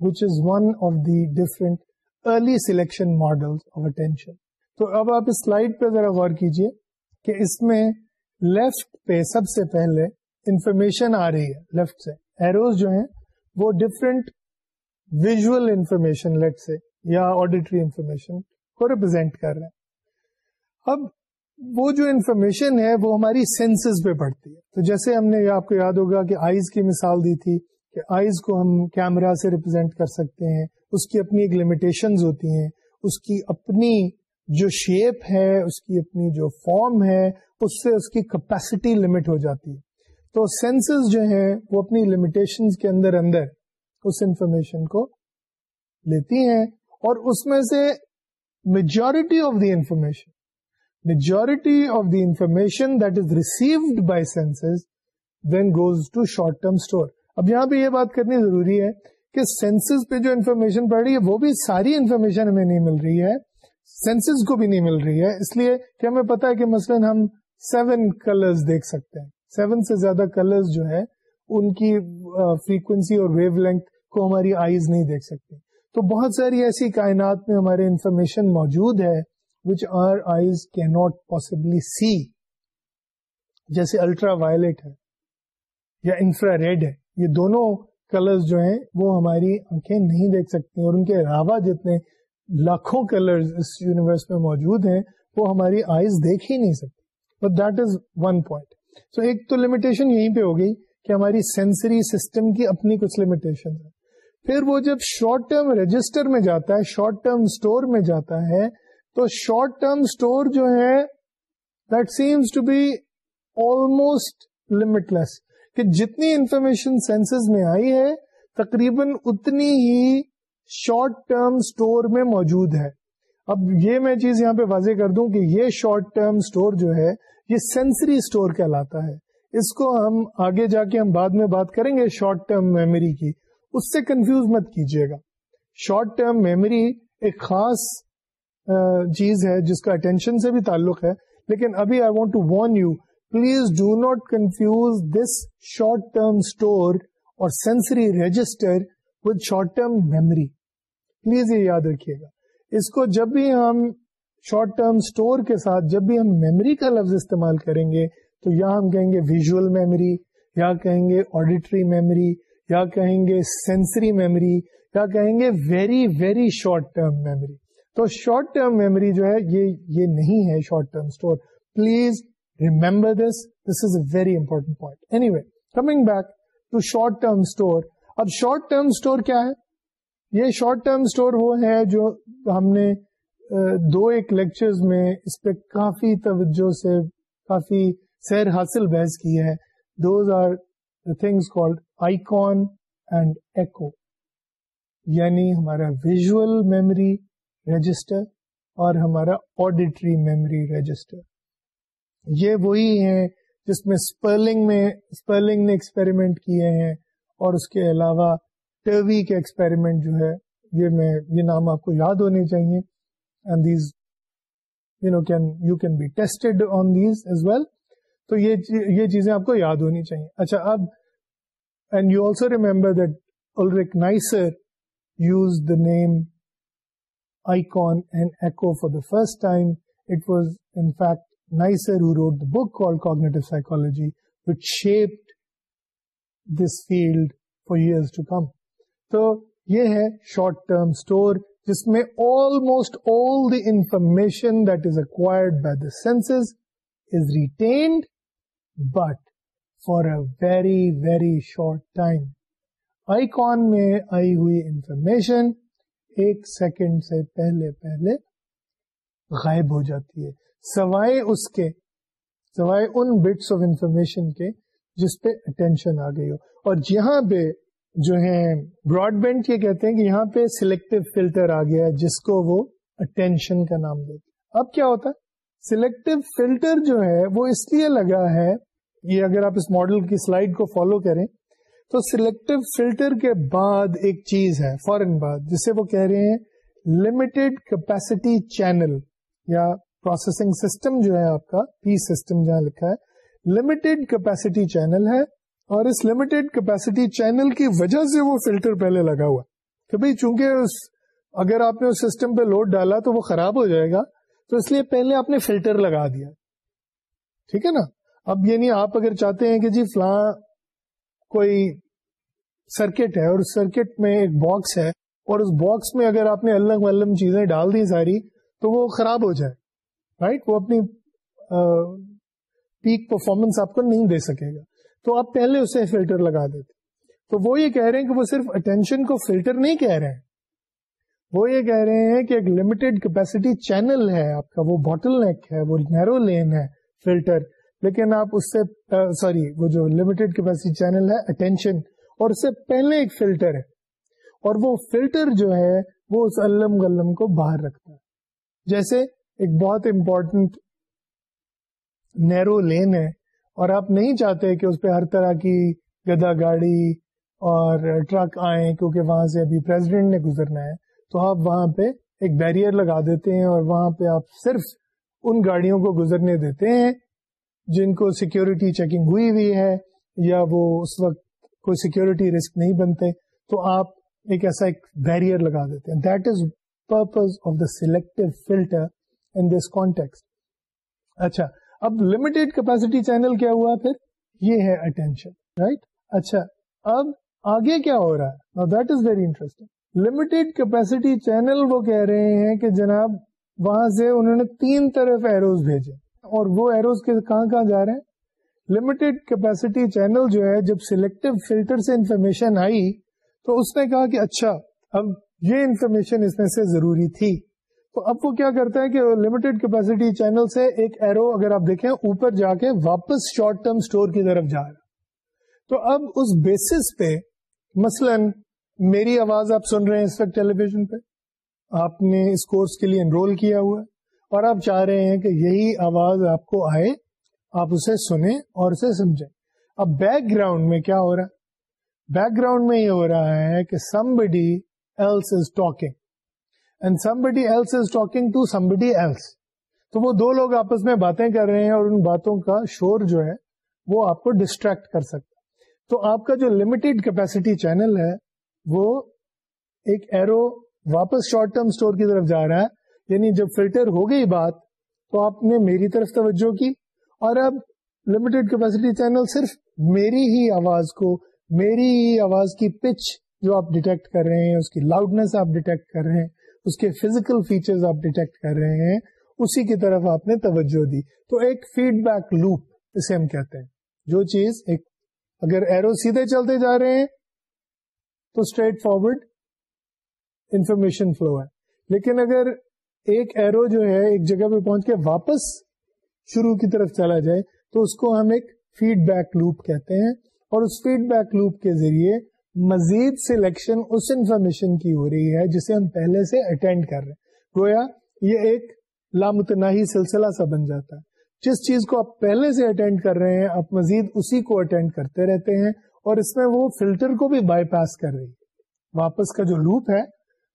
A: which is one of the different early selection model of attention تو اب آپ اس سلائڈ پہ ذرا غور کیجیے کہ اس میں لیفٹ پہ سب سے پہلے انفارمیشن آ رہی ہے لیفٹ سے۔ ایروز جو ہیں، وہ ڈفرینٹ ویژل انفارمیشن لیٹ سے یا آڈیٹری انفارمیشن کو ریپرزینٹ کر رہے ہیں۔ اب وہ جو انفارمیشن ہے، وہ ہماری سینسز پہ پڑتی ہے۔ تو جیسے ہم نے، آپ کو یاد ہوگا کہ آئیز کی مثال دی تھی کہ آئیز کو ہم کیمرا سے ریپرزینٹ کر سکتے ہیں، اس کی اپنی ایک لمیٹیشن ہوتی ہیں، اس کی اپنی جو شیپ ہے، اس کی اپنی جو فارم ہے، اس سے اس کی کیپیسٹی لمٹ ہو جاتی ہے۔ تو سینسز جو ہیں، وہ اپنی لمیٹیشن کے اندر اندر اس انفارمیشن کو لیتی ہیں اور اس میں سے majority of the information majority of the information that is received by senses then goes to short term store اب یہاں پہ یہ بات کرنی ضروری ہے کہ سینسز پہ جو انفارمیشن پڑ رہی ہے، وہ بھی ساری انفارمیشن ہمیں نہیں مل رہی ہے، سینسز کو بھی نہیں مل رہی ہے، اس لیے کہ ہمیں پتا ہے کہ مثلاً ہم سیون کلرز دیکھ سکتے ہیں۔ سیون سے زیادہ کلرز جو ہے، ان کی فریکوینسی اور ویو لینتھ کو ہماری آئیز نہیں دیکھ سکتے تو بہت ساری ایسی کائنات میں ہمارے انفارمیشن موجود ہے which our eyes cannot possibly see جیسے الٹرا وائلٹ ہے یا انفرا ریڈ ہے۔ یہ دونوں کلرز جو ہیں وہ ہماری آنکھیں نہیں دیکھ سکتی اور ان کے علاوہ جتنے لاکھوں کلرز اس یونیورس میں موجود ہیں، وہ ہماری آئیز دیکھ ہی نہیں سکتی۔ But that is one point so ایک تو لمیٹیشن یہیں پہ ہو گئی کہ ہماری سینسری سسٹم کی اپنی کچھ لمیٹیشن ہے پھر وہ جب شارٹ ٹرم رجسٹر میں جاتا ہے شارٹ ٹرم اسٹور میں جاتا ہے، تو شارٹ ٹرم اسٹور جو ہے that seems to be almost limitless کہ جتنی انفارمیشن سینسز میں آئی ہے، تقریباً اتنی ہی شارٹ ٹرم اسٹور میں موجود ہے۔ اب یہ میں چیز یہاں پہ واضح کر دوں کہ یہ شارٹ ٹرم اسٹور جو ہے، یہ سینسری اسٹور کہلاتا ہے۔ اس کو ہم آگے جا کے ہم بعد میں بات کریں گے شارٹ ٹرم میموری کی۔ اس سے کنفیوز مت کیجیے گا۔ شارٹ ٹرم میموری ایک خاص چیز ہے جس کا اٹینشن سے بھی تعلق ہے۔ لیکن ابھی I want to warn you please do not confuse this short term store اور sensory register with short term memory please یہ یاد رکھیے گا۔ اس کو جب بھی ہم شارٹ ٹرم اسٹور کے ساتھ جب بھی ہم میموری کا لفظ استعمال کریں گے، تو یا ہم کہیں گے ویژل میموری یا کہیں گے آڈیٹری میموری یا کہیں گے سینسری میموری یا کہیں گے very very short term memory تو شارٹ ٹرم میموری جو ہے، یہ یہ نہیں ہے short term store please remember this this is a very important point anyway coming back to short term store اب شارٹ ٹرم اسٹور کیا ہے؟ یہ شارٹ ٹرم اسٹور وہ ہے جو ہم نے دو ایک لیکچرز میں اس پہ کافی توجہ سے، کافی سیر حاصل بحث کی ہے. Those are things called icon and echo یعنی ہمارا ویژل میموری رجسٹر اور ہمارا آڈیٹری میموری رجسٹر یہ وہی ہیں جس میں اسپرلنگ میں اسپرلنگ نے ایکسپیریمنٹ کیے ہیں اور اس کے علاوہ ٹروی کے ایکسپیریمنٹ جو ہے، یہ میں، یہ نام آپ کو یاد ہونے چاہیے۔ And these you know can you can be tested on these as well تو یہ یہ چیزیں آپ کو یاد ہونی چاہیے۔ اچھا اب and you also remember that Ulric Neisser uses the name icon and echo for the first time it was in fact Neisser who wrote the book called cognitive psychology which shaped this field for years to come تو یہ ہے short term store جس میں almost all the information that is acquired by the sense is retained but for a very very short time I کون میں آئی ہوئی information ایک second سے پہلے پہلے غائب ہو جاتی ہے سوائے اس کے، سوائے ان بٹس آف انفارمیشن کے جس پہ اٹینشن آ گئی ہو۔ اور یہاں پہ جو ہے براڈ بینڈ یہ کہتے ہیں کہ یہاں پہ سلیکٹو فلٹر آ گیا جس کو وہ اٹینشن کا نام دیتے اب کیا ہوتا ہے؟ سلیکٹو فلٹر جو ہے، وہ اس لیے لگا ہے، یہ اگر آپ اس ماڈل کی سلائڈ کو فالو کریں، تو سلیکٹو فلٹر کے بعد ایک چیز ہے فورن بعد، جسے وہ کہہ رہے ہیں لمیٹڈ کیپیسٹی چینل یا پروسیسنگ سسٹم جو ہے آپ کا پی سسٹم جہاں لکھا ہے لمیٹڈ کیپیسٹی چینل ہے اور اس لمیٹڈ کیپیسٹی چینل کی وجہ سے وہ فلٹر پہلے لگا ہوا کہ بھائی چونکہ اس، اگر آپ نے اس سسٹم پہ لوڈ ڈالا تو وہ خراب ہو جائے گا، تو اس لیے پہلے آپ نے فلٹر لگا دیا۔ ٹھیک ہے نا؟ اب یعنی آپ اگر چاہتے ہیں کہ جی فلاں کوئی سرکٹ ہے اور اس سرکٹ میں ایک باکس ہے اور اس باکس میں اگر آپ نے الگ الگ چیزیں ڈال دی ساری تو وہ خراب ہو جائے۔ رائٹ وہ اپنی پیک پرفارمنس آپ کو نہیں دے سکے گا۔ تو آپ پہلے اسے فلٹر لگا دیتے۔ تو وہ یہ کہہ رہے ہیں کہ وہ صرف اٹینشن کو فلٹر نہیں کہہ رہے ہیں۔ وہ یہ کہہ رہے ہیں کہ ایک لمیٹڈ کیپیسٹی چینل ہے آپ کا، وہ بوٹل نیک ہے، وہ نیرو لین ہے فلٹر لیکن آپ اس سے سوری وہ جو لمیٹڈ کیپیسٹی چینل ہے اٹینشن اور اس سے پہلے ایک فلٹر ہے۔ اور وہ فلٹر جو ہے، وہ اس علم گلم کو باہر رکھتا ہے۔ جیسے ایک بہت امپورٹنٹ نیرو لین ہے اور آپ نہیں چاہتے کہ اس پہ ہر طرح کی گدا گاڑی اور ٹرک آئیں کیونکہ وہاں سے ابھی پریزیڈنٹ نے گزرنا ہے، تو آپ وہاں پہ ایک بیریئر لگا دیتے ہیں اور وہاں پہ آپ صرف ان گاڑیوں کو گزرنے دیتے ہیں جن کو سیکورٹی چیکنگ ہوئی ہوئی ہے یا وہ اس وقت کوئی سیکورٹی رسک نہیں بنتے، تو آپ ایک ایسا ایک بیریئر لگا دیتے ہیں۔ That is purpose of the selective filter in this context اچھا اب لمیٹڈ کیپیسٹی چینل کیا ہوا پھر؟ یہ ہے اٹینشن رائٹ اچھا اب آگے کیا ہو رہا ہے؟ That is very interesting limited capacity channel وہ کہہ رہے ہیں کہ جناب وہاں سے انہوں نے تین طرف ایروز بھیجے۔ اور وہ ایروز کے کہاں کہاں جا رہے ہیں؟ لمیٹڈ کیپیسٹی چینل جو ہے، جب سلیکٹو فلٹر سے انفارمیشن آئی تو اس نے کہا کہ اچھا اب یہ انفارمیشن اس میں سے ضروری تھی۔ تو اب وہ کیا کرتا ہے کہ لمیٹڈ کیپیسٹی چینل سے ایک ایرو اگر آپ دیکھیں اوپر جا کے واپس شارٹ ٹرم اسٹور کی طرف جا رہا تو اب اس بیسس پہ مثلا میری آواز آپ سن رہے ہیں اس وقت ٹیلی ویژن پہ۔ آپ نے اس کورس کے لیے انرول کیا ہوا ہے اور آپ چاہ رہے ہیں کہ یہی آواز آپ کو آئے، آپ اسے سنیں اور اسے سمجھیں۔ اب بیک گراؤنڈ میں کیا ہو رہا ہے؟ بیک گراؤنڈ میں یہ ہو رہا ہے کہ somebody else is talking and somebody else is talking to somebody else تو وہ دو لوگ آپس میں باتیں کر رہے ہیں اور ان باتوں کا شور جو ہے وہ آپ کو ڈسٹریکٹ کر سکتا تو آپ کا جو لمیٹڈ کیپیسٹی چینل ہے، وہ ایک ایرو واپس شارٹ ٹرم اسٹور کی طرف جا رہا ہے۔ یعنی جب فلٹر ہو گئی بات، تو آپ نے میری طرف توجہ کی۔ اور اب لمیٹڈ کیپیسٹی چینل صرف میری ہی آواز کو، میری ہی آواز کی پچ جو آپ ڈیٹیکٹ کر رہے ہیں، اس کی لاؤڈنیس آپ ڈیٹیکٹ کر رہے ہیں۔ اس کے فزیکل فیچرز آپ ڈیٹیکٹ کر رہے ہیں، اسی کی طرف آپ نے توجہ دی۔ تو ایک فیڈ بیک لوپ اسے ہم کہتے ہیں۔ جو چیز ایک، اگر ایرو سیدھے چلتے جا رہے ہیں، تو اسٹریٹ فارورڈ انفارمیشن فلو ہے۔ لیکن اگر ایک ایرو جو ہے ایک جگہ پہ پہنچ کے واپس شروع کی طرف چلا جائے، تو اس کو ہم ایک فیڈ بیک لوپ کہتے ہیں۔ اور اس فیڈ بیک لوپ کے ذریعے مزید سلیکشن اس انفارمیشن کی ہو رہی ہے جسے ہم پہلے سے اٹینڈ کر رہے ہیں۔ گویا یہ ایک لامتناہی سلسلہ سا بن جاتا ہے۔ جس چیز کو آپ پہلے سے اٹینڈ کر رہے ہیں، آپ مزید اسی کو اٹینڈ کرتے رہتے ہیں اور اس میں وہ فلٹر کو بھی بائی پاس کر رہی ہے۔ واپس کا جو لوپ ہے،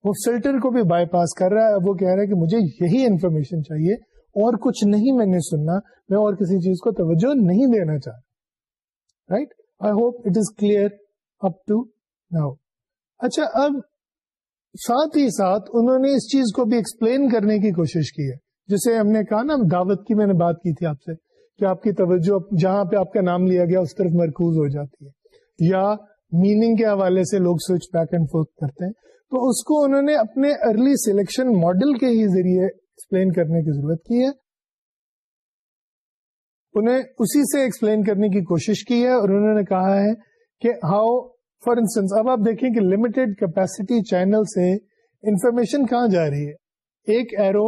A: وہ فلٹر کو بھی بائی پاس کر رہا ہے۔ وہ کہہ رہا ہے کہ مجھے یہی انفارمیشن چاہیے، اور کچھ نہیں میں نے سننا، میں اور کسی چیز کو توجہ نہیں دینا چاہ رہا۔ Right I hope it is clear up to now. اچھا اب ساتھ ہی ساتھ انہوں نے اس چیز کو بھی ایکسپلین کرنے کی کوشش کی ہے۔ جسے ہم نے کہا نا دعوت کی میں نے بات کی تھی آپ سے، کہ آپ کی توجہ جہاں پہ آپ کا نام لیا گیا، اس طرف مرکوز ہو جاتی ہے۔ یا میننگ کے حوالے سے لوگ سوئچ بیک اینڈ فورتھ کرتے ہیں۔ تو اس کو انہوں نے اپنے ارلی سلیکشن ماڈل کے ہی ذریعے ایکسپلین کرنے کی ضرورت کی ہے۔ انہیں اسی سے ایکسپلین کرنے کی کوشش کی ہے اور انہوں نے کہا ہے کہ ہاؤ فار انسٹنس اب آپ دیکھیں کہ لمیٹڈ کیپیسٹی چینل سے انفارمیشن کہاں جا رہی ہے؟ ایک ایرو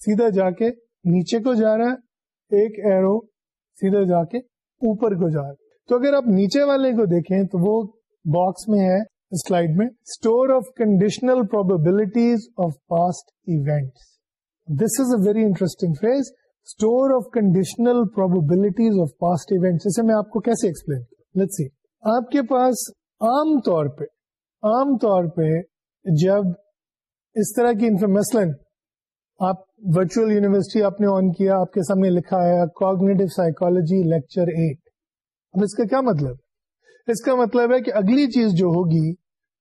A: سیدھا جا کے نیچے کو جا رہا ہے، ایک ایرو سیدھا جا کے اوپر کو جا رہا ہے۔ تو اگر آپ نیچے والے کو دیکھیں تو وہ باکس میں ہے سلائڈ میں store of conditional probabilities of past event this is a very interesting phase store of conditional probabilities of past event اسے میں آپ کو کیسے ایکسپلین لیٹ سی آپ کے پاس عام طور پہ، عام طور پہ جب اس طرح کی انفارمیشن آپ ورچوئل یونیورسٹی آپ نے آن کیا، آپ کے سامنے لکھا ہے کوگنیٹو سائیکولوجی لیکچر ایٹ اب اس کا کیا مطلب؟ اس کا مطلب ہے کہ اگلی چیز جو ہوگی،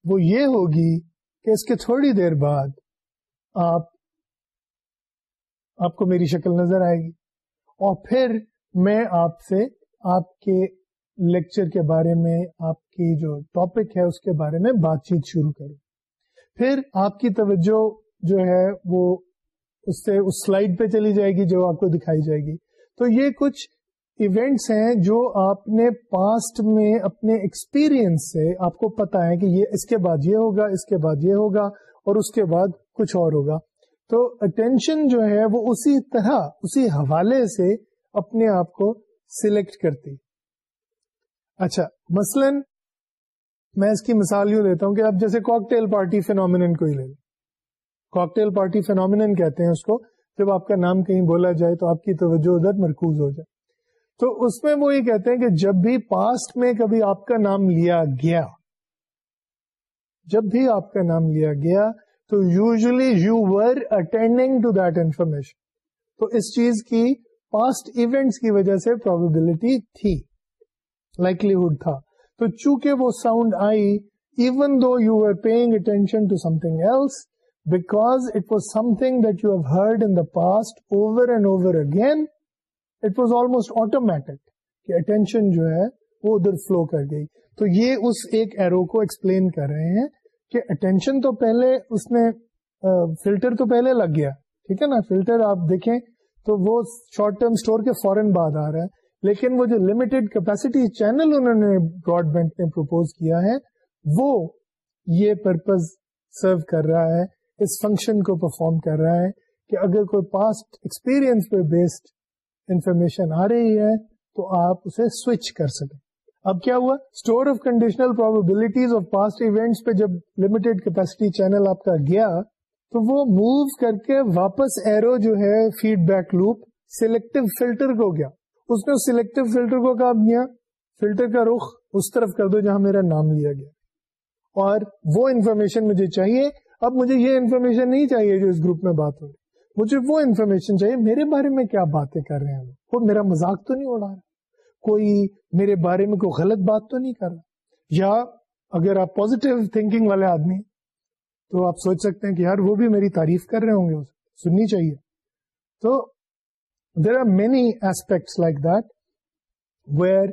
A: وہ یہ ہوگی کہ اس کے تھوڑی دیر بعد آپ آپ کو میری شکل نظر آئے گی اور پھر میں آپ سے آپ کے لیکچر کے بارے میں آپ کی جو ٹاپک ہے اس کے بارے میں بات چیت شروع کروں پھر آپ کی توجہ جو ہے وہ اس سے اس سلائڈ پہ چلی جائے گی جو آپ کو دکھائی جائے گی۔ تو یہ کچھ ایونٹس ہیں جو آپ نے پاسٹ میں اپنے ایکسپیرئنس سے آپ کو پتا ہے کہ یہ اس کے بعد یہ ہوگا، اس کے بعد یہ ہوگا اور اس کے بعد کچھ اور ہوگا۔ تو اٹینشن جو ہے وہ اسی طرح، اسی حوالے سے اپنے آپ کو سلیکٹ کرتی۔ اچھا مثلا میں اس کی مثال یوں دیتا ہوں کہ اب جیسے کاکٹیل پارٹی فینومین کو ہی لے لیں۔ کاکٹیل پارٹی فینومین کہتے ہیں اس کو، جب آپ کا نام کہیں بولا جائے تو آپ کی توجہ ادھر مرکوز ہو جائے۔ تو اس میں وہ یہ کہتے ہیں کہ جب بھی پاسٹ میں کبھی آپ کا نام لیا گیا، جب بھی آپ کا نام لیا گیا، تو usually you were attending to that information تو اس چیز کی پاسٹ ایونٹس کی وجہ سے پروبیبلٹی تھی۔ لائکلیہڈ تھا تو چونکہ وہ sound I even though you are paying attention to something else because it was something that you have heard in the past over and over again it was almost automatic کہ attention جو ہے وہ ادھر flu کر گئی تو یہ اس ایک ایرو کو ایکسپلین کر رہے ہیں کہ اٹینشن تو پہلے اس نے فلٹر تو پہلے لگ گیا ٹھیک ہے نا فلٹر آپ دیکھیں تو وہ شارٹ ٹرم اسٹور کے فورن بعد آ رہا ہے لیکن وہ جو لمیٹڈ کیپیسٹی چینل انہوں نے براڈ بینڈ نے پروپوز کیا ہے، وہ یہ پرپز سرو کر رہا ہے، اس فنکشن کو پرفارم کر رہا ہے کہ اگر کوئی پاسٹ ایکسپیرئنس پہ بیسڈ انفارمیشن آ رہی ہے تو آپ اسے سوئچ کر سکیں۔ اب کیا ہوا؟ Store of conditional probabilities of past events پہ جب لمیٹڈ کیپیسٹی چینل آپ کا گیا تو وہ موو کر کے واپس ایرو جو ہے feedback loop selective filter کو گیا۔ اس نے سلیکٹو فلٹر کو کہا گیا فلٹر کا رخ اس طرف کر دو جہاں میرا نام لیا گیا۔ اور وہ انفارمیشن مجھے چاہیے۔ اب مجھے یہ انفارمیشن نہیں چاہیے جو اس گروپ میں بات ہو رہی۔ مجھے وہ انفارمیشن چاہیے۔ میرے بارے میں کیا باتیں کر رہے ہیں وہ؟ میرا مذاق تو نہیں اڑا رہا۔ کوئی میرے بارے میں کوئی غلط بات تو نہیں کر رہا۔ یا اگر آپ پوزیٹو تھنکنگ والے آدمی تو آپ سوچ سکتے ہیں کہ یار وہ بھی میری تعریف کر رہے ہوں گے سننی چاہیے۔ تو there are many aspects like that where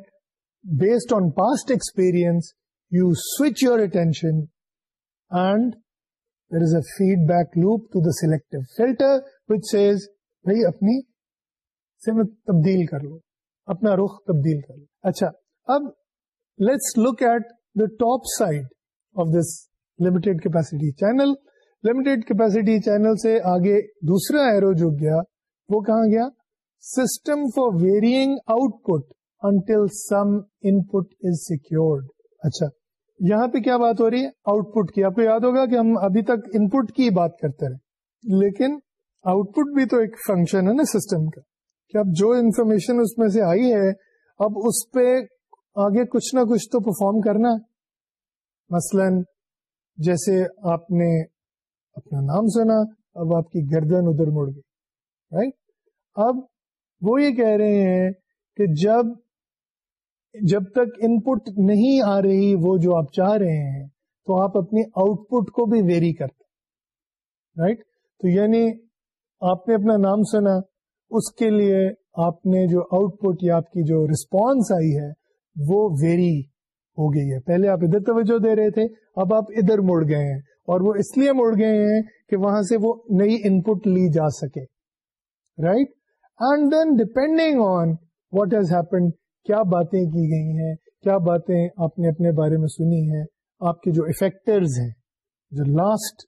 A: based on past experience you switch your attention and there is a feedback loop to the selective filter which says بھائی اپنی سے تبدیل کر لو اپنا رخ تبدیل کر لو اچھا اب let's look at the top side of this limited capacity channel limited capacity channel سے آگے دوسرا ایرو جو گیا وہ کہاں گیا system for varying output until some input is secured اچھا یہاں پہ کیا بات ہو رہی ہے؟ آؤٹ پٹ کی۔ آپ کو یاد ہوگا کہ ہم ابھی تک ان پٹ کی بات کرتے رہے۔ لیکن آؤٹ پٹ بھی تو ایک فنکشن ہے نا سسٹم کا۔ کہ اب جو انفارمیشن اس میں سے آئی ہے اب اس پہ آگے کچھ نہ کچھ تو پرفارم کرنا ہے۔ مثلا جیسے آپ نے اپنا نام سنا اب آپ کی گردن ادھر مڑ گئی رائٹ اب وہ یہ کہہ رہے ہیں کہ جب جب تک ان پٹ نہیں آ رہی وہ جو آپ چاہ رہے ہیں، تو آپ اپنی آؤٹ پٹ کو بھی ویری کرتے رائٹ تو یعنی آپ نے اپنا نام سنا، اس کے لیے آپ نے جو آؤٹ پٹ یا آپ کی جو رسپانس آئی ہے، وہ ویری ہو گئی ہے۔ پہلے آپ ادھر توجہ دے رہے تھے، اب آپ ادھر مڑ گئے ہیں اور وہ اس لیے مڑ گئے ہیں کہ وہاں سے وہ نئی ان پٹ لی جا سکے right and then depending on what has happened کیا باتیں کی گئی ہیں، کیا باتیں آپ نے اپنے بارے میں سنی ہیں، آپ کے جو افیکٹرز ہیں، جو last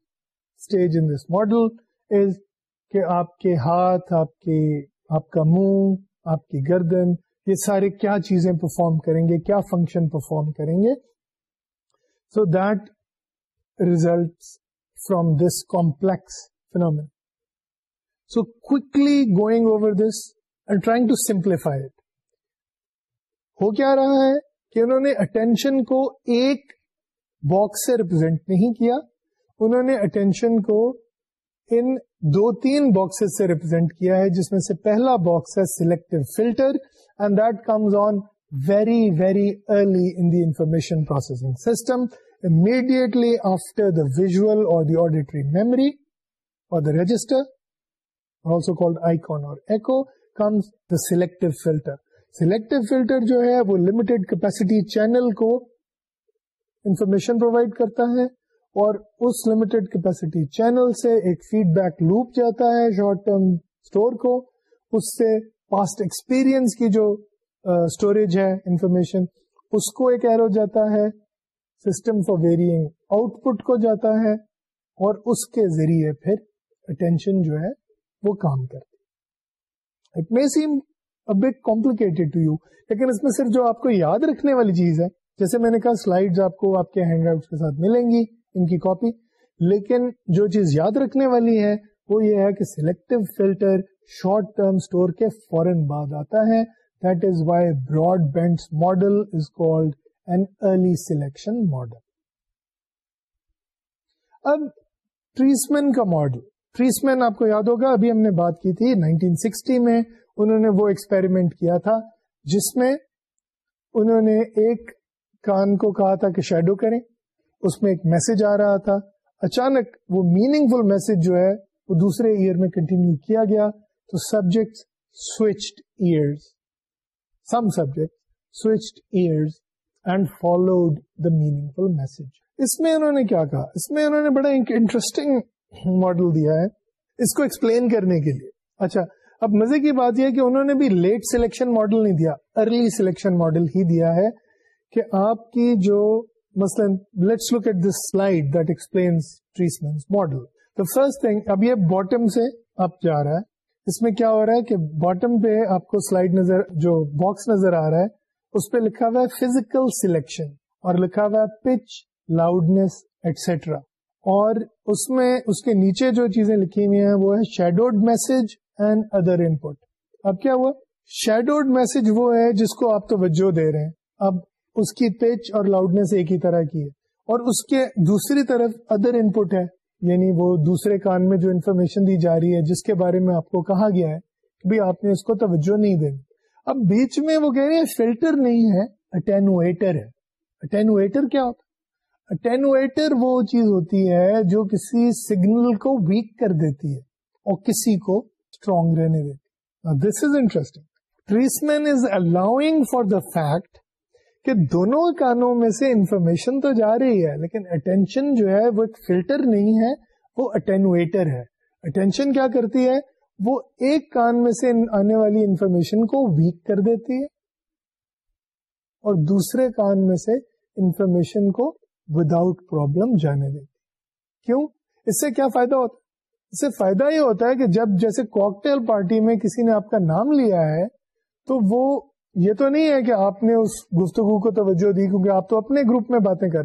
A: stage in this model is کہ آپ کے ہاتھ، آپ کے، آپ کا منہ، آپ کی گردن، یہ سارے کیا چیزیں پرفارم کریں گے، کیا فنکشن پرفارم کریں گے۔ So that result from this complex phenomenon so quickly going over this and trying to simplify it ہو کیا رہا ہے کہ انہوں نے اٹینشن کو ایک باکس سے ریپرزینٹ نہیں کیا، انہوں نے اٹینشن کو ان دو تین باکسز سے ریپرزینٹ کیا ہے، جس میں سے پہلا باکس ہے selective filter and that comes on very very early in the information processing system immediately after the visual اور دی آڈیٹری میموری اور the register also called icon اور echo comes the selective filter selective filter جو ہے وہ limited capacity channel کو information provide کرتا ہے اور اس لمیٹڈ کیپیسٹی چینل سے ایک فیڈ بیک لوپ جاتا ہے شارٹ ٹرم اسٹور کو اس سے پاسٹ ایکسپیرئنس کی جو اسٹوریج uh, ہے انفارمیشن اس کو ایک ایرو جاتا ہے system for varying output کو جاتا ہے اور اس کے ذریعے پھر اٹینشن جو ہے وہ کام کرتی it may seem big complicated to you لیکن اس میں صرف جو آپ کو یاد رکھنے والی چیز ہے، جیسے میں نے کہا سلائڈ آپ کو، آپ کے ہینگ آؤٹ کے ساتھ ملیں گی، ان کی کاپی لیکن جو چیز یاد رکھنے والی ہے، وہ یہ ہے کہ selective filter short term store کے فوراً بعد آتا ہے۔ That is why Broadbent model is called an early selection model اب ٹریسمین کا ماڈل ٹریسمین آپ کو یاد ہوگا، ابھی ہم نے بات کی تھی 1960 میں، انہوں نے وہ ایکسپیریمنٹ کیا تھا، جس میں انہوں نے ایک کان کو کہا تھا کہ شیڈو کریں، اس میں ایک میسج آ رہا تھا۔ اچانک وہ میننگ فل میسج جو ہے، وہ دوسرے ایئر میں کنٹینیو کیا گیا۔ تو subject switched ears some subject switched ears and followed the meaningful message اس میں انہوں نے کیا کہا؟ اس میں انہوں نے بڑا انٹرسٹنگ ماڈل دیا ہے، اس کو ایکسپلین کرنے کے لیے۔ اچھا اب مزے کی بات یہ کہ انہوں نے بھی لیٹ سلیکشن ماڈل نہیں دیا ارلی سلیکشن ماڈل ہی دیا ہے کہ آپ کی جو مثلاً let's look at this slide that explains Treisman's model the first thing اب یہ باٹم سے اب جا رہا ہے۔ اس میں کیا ہو رہا ہے کہ باٹم پہ آپ کو سلائڈ نظر، جو باکس نظر آ رہا ہے، اس پہ لکھا ہوا ہے فزیکل سلیکشن اور لکھا ہوا ہے پچ لاؤڈنیس ایٹسٹرا اور اس میں اس کے نیچے جو چیزیں لکھی ہوئی ہیں وہ ہے shadowed message and other input اب کیا ہوا؟ شیڈوڈ میسج وہ ہے جس کو آپ توجہ دے رہے ہیں۔ اب اس کی پچ اور لاؤڈنیس ایک ہی طرح کی ہے۔ اور اس کے دوسری طرف ادر ان پٹ ہے یعنی وہ دوسرے کان میں جو انفارمیشن دی جا رہی ہے، جس کے بارے میں آپ کو کہا گیا ہے کہ بھائی آپ نے اس کو توجہ نہیں دینی۔ اب بیچ میں وہ کہہ رہے ہیں فلٹر نہیں ہے اٹینویٹر ہے۔ اٹینویٹر کیا ہوتا اٹینویٹر وہ چیز ہوتی ہے جو کسی سگنل کو ویک کر دیتی ہے اور کسی کو اسٹرانگ رہنے دیتی this is interesting Treisman is allowing for the fact کہ دونوں کانوں میں سے انفارمیشن تو جا رہی ہے، لیکن اٹینشن جو ہے وہ ایک فلٹر نہیں ہے، وہ اٹینویٹر ہے۔ اٹینشن کیا کرتی ہے؟ وہ ایک کان میں سے آنے والی انفارمیشن کو ویک کر دیتی ہے اور دوسرے کان میں سے انفارمیشن کو وداؤٹ پرابلم جانے دیتی کیوں؟ اس سے کیا فائدہ ہوتا ہے؟ اس سے فائدہ یہ ہوتا ہے کہ جب جیسے کوکٹیل پارٹی میں کسی نے آپ کا نام لیا ہے، تو وہ، یہ تو نہیں ہے کہ آپ نے اس گفتگو کو توجہ دی کیونکہ آپ تو اپنے گروپ میں باتیں کر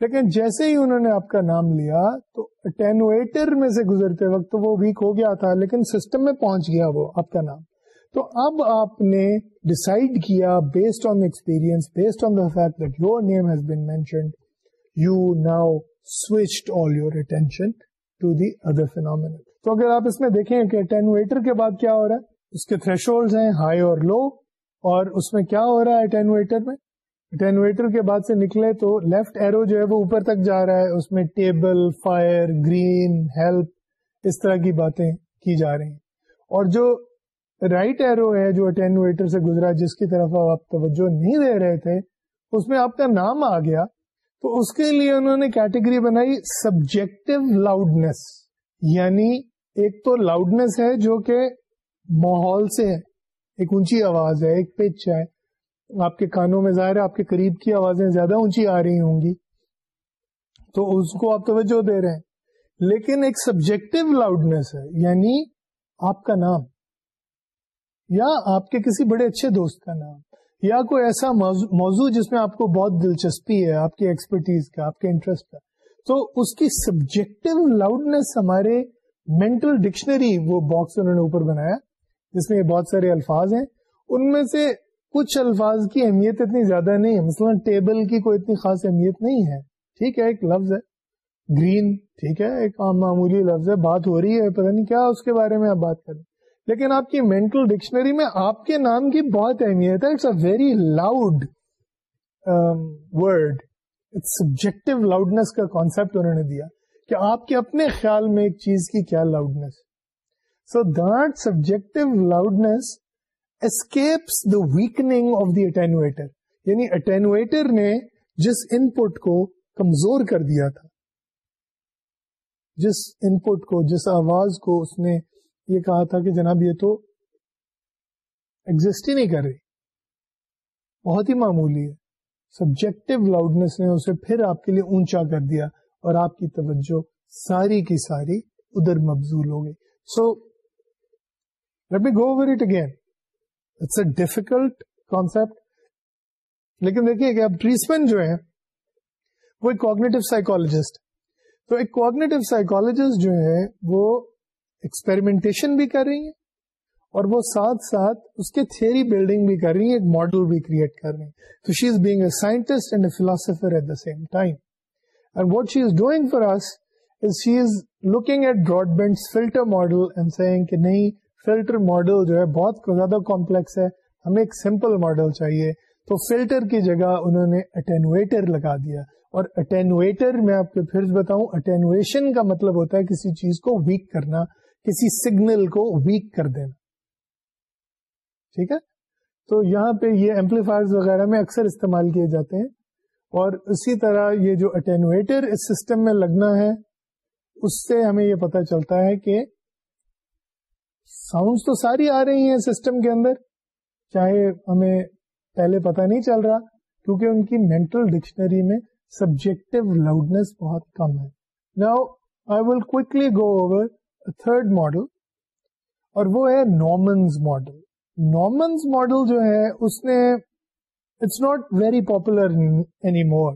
A: لیکن جیسے ہی انہوں نے آپ کا نام لیا، تو اٹینویٹر میں سے گزرتے وقت تو وہ ویک ہو گیا تھا، لیکن سسٹم میں پہنچ گیا وہ آپ کا نام۔ تو اب آپ نے ڈسائڈ کیا based on experience based on the fact that your name has been mentioned you now switched all your attention to the other phenomena تو اگر آپ اس میں دیکھیں کہ اٹینویٹر کے بعد کیا ہو رہا ہے؟ اس کے تھریش ہیں ہائی اور لو اور اس میں کیا ہو رہا ہے اٹینویٹر میں؟ اٹینویٹر کے بعد سے نکلے تو لیفٹ ایرو جو ہے وہ اوپر تک جا رہا ہے، اس میں ٹیبل فائر گرین ہیلپ اس طرح کی باتیں کی جا رہی ہیں۔ اور جو رائٹ ایرو ہے، جو اٹینویٹر سے گزرا، جس کی طرف آپ توجہ نہیں دے رہے تھے، اس میں آپ کا نام آ گیا تو اس کے لیے انہوں نے کیٹیگری بنائی سبجیکٹو لاؤڈنیس یعنی ایک تو لاؤڈنیس ہے جو کہ ماحول سے ہے، ایک اونچی آواز ہے، ایک پچ ہے۔ آپ کے کانوں میں ظاہر ہے آپ کے قریب کی آوازیں زیادہ اونچی آ رہی ہوں گی۔ تو اس کو آپ توجہ دے رہے ہیں۔ لیکن ایک سبجیکٹو لاؤڈنیس ہے یعنی آپ کا نام یا آپ کے کسی بڑے اچھے دوست کا نام۔ یا کوئی ایسا موضوع جس میں آپ کو بہت دلچسپی ہے، آپ کی ایکسپرٹیز کا، آپ کے انٹرسٹ کا، تو اس کی سبجیکٹو لاؤڈنیس ہمارے مینٹل ڈکشنری وہ باکس انہوں نے اوپر بنایا، جس میں بہت سارے الفاظ ہیں۔ ان میں سے کچھ الفاظ کی اہمیت اتنی زیادہ نہیں ہے۔ مثلا ٹیبل کی کوئی اتنی خاص اہمیت نہیں ہے۔ ٹھیک ہے، ایک لفظ ہے۔ گرین ٹھیک ہے، ایک عام معمولی لفظ ہے۔ بات ہو رہی ہے، پتہ نہیں کیا اس کے بارے میں آپ بات کریں لیکن آپ کی مینٹل ڈکشنری میں آپ کے نام کی بہت اہمیت ہے. It's a very loud word subjective loudness کا کانسیپٹ انہوں نے دیا کہ آپ کے اپنے خیال میں ایک چیز کی کیا loudness so that subjective loudness escapes the waking of the attenuator یعنی اٹینویٹر نے جس ان پٹ کو کمزور کر دیا تھا، جس ان پٹ کو، جس آواز کو اس نے یہ کہا تھا کہ جناب یہ تو ایگزٹ ہی نہیں کر رہی بہت ہی معمولی ہے۔ سبجیکٹو لاؤڈنیس نے اسے پھر آپ کے لیے اونچا کر دیا اور آپ کی توجہ ساری کی ساری ادھر مبزول ہو گئی۔ So go over it again it's a difficult concept لیکن دیکھیے کہ اب ٹریسمن جو ہے وہ ایک کوگنیٹو سائیکولوجسٹ تو ایک کوگنیٹو سائیکولوجسٹ جو ہے وہ ایکسپیریمنٹیشن بھی کر رہی ہیں اور وہ ساتھ ساتھ اس کے تھیری بلڈنگ بھی کر رہی ہیں، ایک ماڈل بھی کریٹ کر رہی ہیں۔ تو she is being a scientist and a philosopher at the same time and what she is doing for us she is looking at Broadbent filter model and seeing کہ نہیں فلٹر ماڈل جو ہے بہت زیادہ کمپلیکس ہے، ہمیں ایک simple model چاہیے۔ تو فلٹر کی جگہ انہوں نے اٹینویٹر لگا دیا۔ اور اٹینویٹر میں آپ کو پھر بتاؤں اٹینویشن کا مطلب ہوتا ہے کسی چیز کو ویک کرنا۔ کسی سگنل کو ویک کر دینا۔ ٹھیک ہے؟ تو یہاں پہ یہ ایمپلیفائر وغیرہ میں اکثر استعمال کیے جاتے ہیں اور اسی طرح یہ جو اٹینویٹر اس سسٹم میں لگنا ہے، اس سے ہمیں یہ پتا چلتا ہے کہ ساؤنڈ تو ساری آ رہی ہیں سسٹم کے اندر، چاہے ہمیں پہلے پتا نہیں چل رہا، کیونکہ ان کی مینٹل ڈکشنری میں سبجیکٹو لاؤڈنیس بہت کم ہے۔ Now I will quickly go over third model اور وہ ہے نارمنز ماڈل نارمنز ماڈل جو ہے، اس نے it's not very popular anymore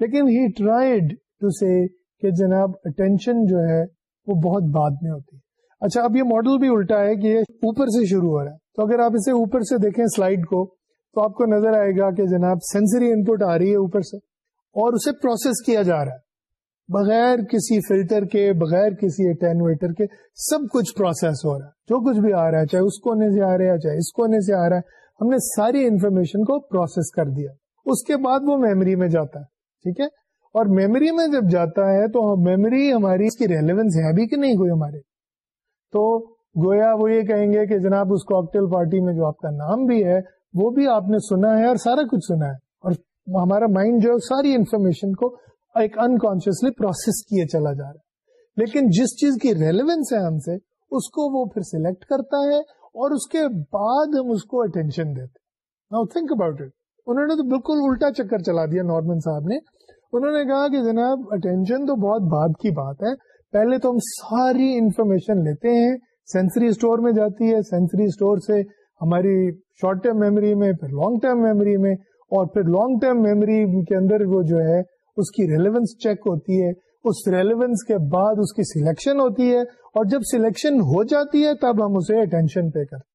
A: لیکن ہی ٹرائڈ ٹو سی کہ جناب اٹینشن جو ہے، وہ بہت بعد میں ہوتی ہے. اچھا اب یہ ماڈل بھی الٹا ہے کہ یہ اوپر سے شروع ہو رہا ہے. تو اگر آپ اسے اوپر سے دیکھیں سلائڈ کو، تو آپ کو نظر آئے گا کہ جناب سینسری ان پٹ آ رہی ہے اوپر سے اور اسے پروسیس کیا جا رہا ہے. بغیر کسی فلٹر کے، بغیر کسی اٹینویٹر کے سب کچھ پروسیس ہو رہا ہے۔ جو کچھ بھی آ رہا ہے، چاہے اس کونے سے آ رہا ہے، چاہے اس کونے سے آ رہا ہے، ہم نے ساری انفارمیشن کو پروسیس کر دیا۔ اس کے بعد وہ میموری میں جاتا ہے، ٹھیک ہے؟ اور میموری میں جب جاتا ہے تو میموری ہماری اس کی ریلیونس ہے بھی کہ نہیں کوئی ہمارے۔ تو گویا وہ یہ کہیں گے کہ جناب اس کوکٹیل پارٹی میں جو آپ کا نام بھی ہے، وہ بھی آپ نے سنا ہے اور سارا کچھ سنا ہے۔ اور ہمارا مائنڈ جو ہے، ساری انفارمیشن کو ایک انکانشیسلی پروسیس کیے چلا جا رہا ہے۔ لیکن جس چیز کی ریلیونس ہے ہم سے، اس کو وہ پھر سلیکٹ کرتا ہے اور اس کے بعد ہم اس کو اٹینشن دیتے ناؤ تھنک اباؤٹ اٹ انہوں نے تو بالکل الٹا چکر چلا دیا نارمن صاحب نے۔ انہوں نے کہا کہ جناب اٹینشن تو بہت بعد کی بات ہے۔ پہلے تو ہم ساری انفارمیشن لیتے ہیں۔ سینسری اسٹور میں جاتی ہے۔ سینسری اسٹور سے ہماری شارٹ ٹرم میموری میں، پھر لانگ ٹرم میموری میں اور پھر لانگ ٹرم میموری کے اندر وہ جو ہے اس کی ریلیونس چیک ہوتی ہے، اس ریلیونس کے بعد اس کی سلیکشن ہوتی ہے، اور جب سلیکشن ہو جاتی ہے، تب ہم اسے اٹینشن پے کرتے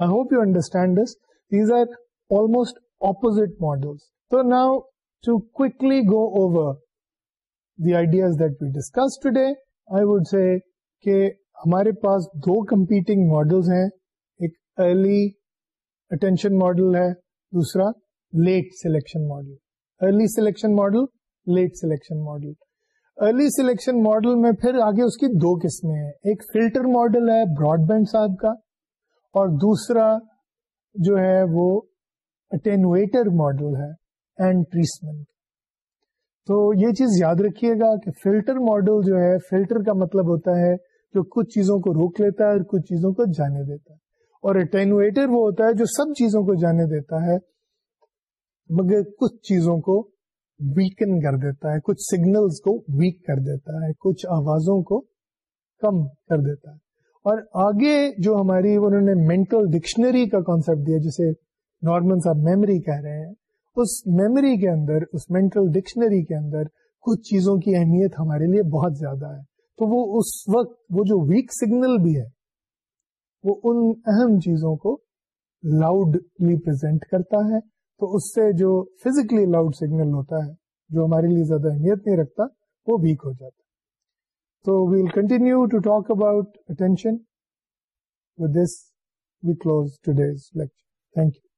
A: I hope you understand this these are almost opposite model تو now to quickly go over the ideas that we discuss today I would say کہ ہمارے پاس دو کمپیٹنگ ماڈلس ہیں۔ ایک ارلی اٹینشن ماڈل ہے، دوسرا late selection model early selection model late selection model early selection model میں پھر آگے اس کی دو قسمیں ہیں۔ ایک فلٹر ماڈل ہے براڈ بینڈ صاحب کا، اور دوسرا جو ہے وہ اٹینویٹر ماڈل ہے اینڈ ٹریسمنٹ تو یہ چیز یاد رکھیے گا کہ فلٹر ماڈل جو ہے فلٹر کا مطلب ہوتا ہے جو کچھ چیزوں کو روک لیتا ہے اور کچھ چیزوں کو جانے دیتا ہے۔ اور اٹینویٹر وہ ہوتا ہے جو سب چیزوں کو جانے دیتا ہے۔ مگر کچھ چیزوں کو ویکن کر دیتا ہے، کچھ سگنلز کو ویک کر دیتا ہے، کچھ آوازوں کو کم کر دیتا ہے۔ اور آگے جو ہماری، انہوں نے مینٹل ڈکشنری کا کانسیپٹ دیا، جسے نارمل صاحب میموری کہہ رہے ہیں۔ اس میموری کے اندر، اس مینٹل ڈکشنری کے اندر کچھ چیزوں کی اہمیت ہمارے لیے بہت زیادہ ہے۔ تو وہ اس وقت وہ جو ویک سگنل بھی ہے، وہ ان اہم چیزوں کو لاؤڈلی پرزینٹ کرتا ہے۔ تو اس سے جو فزیکلی لاؤڈ سگنل ہوتا ہے، جو ہمارے لیے زیادہ اہمیت نہیں رکھتا، وہ ویک ہو جاتا تو well continue to talk about attention with this we close today's lecture thank you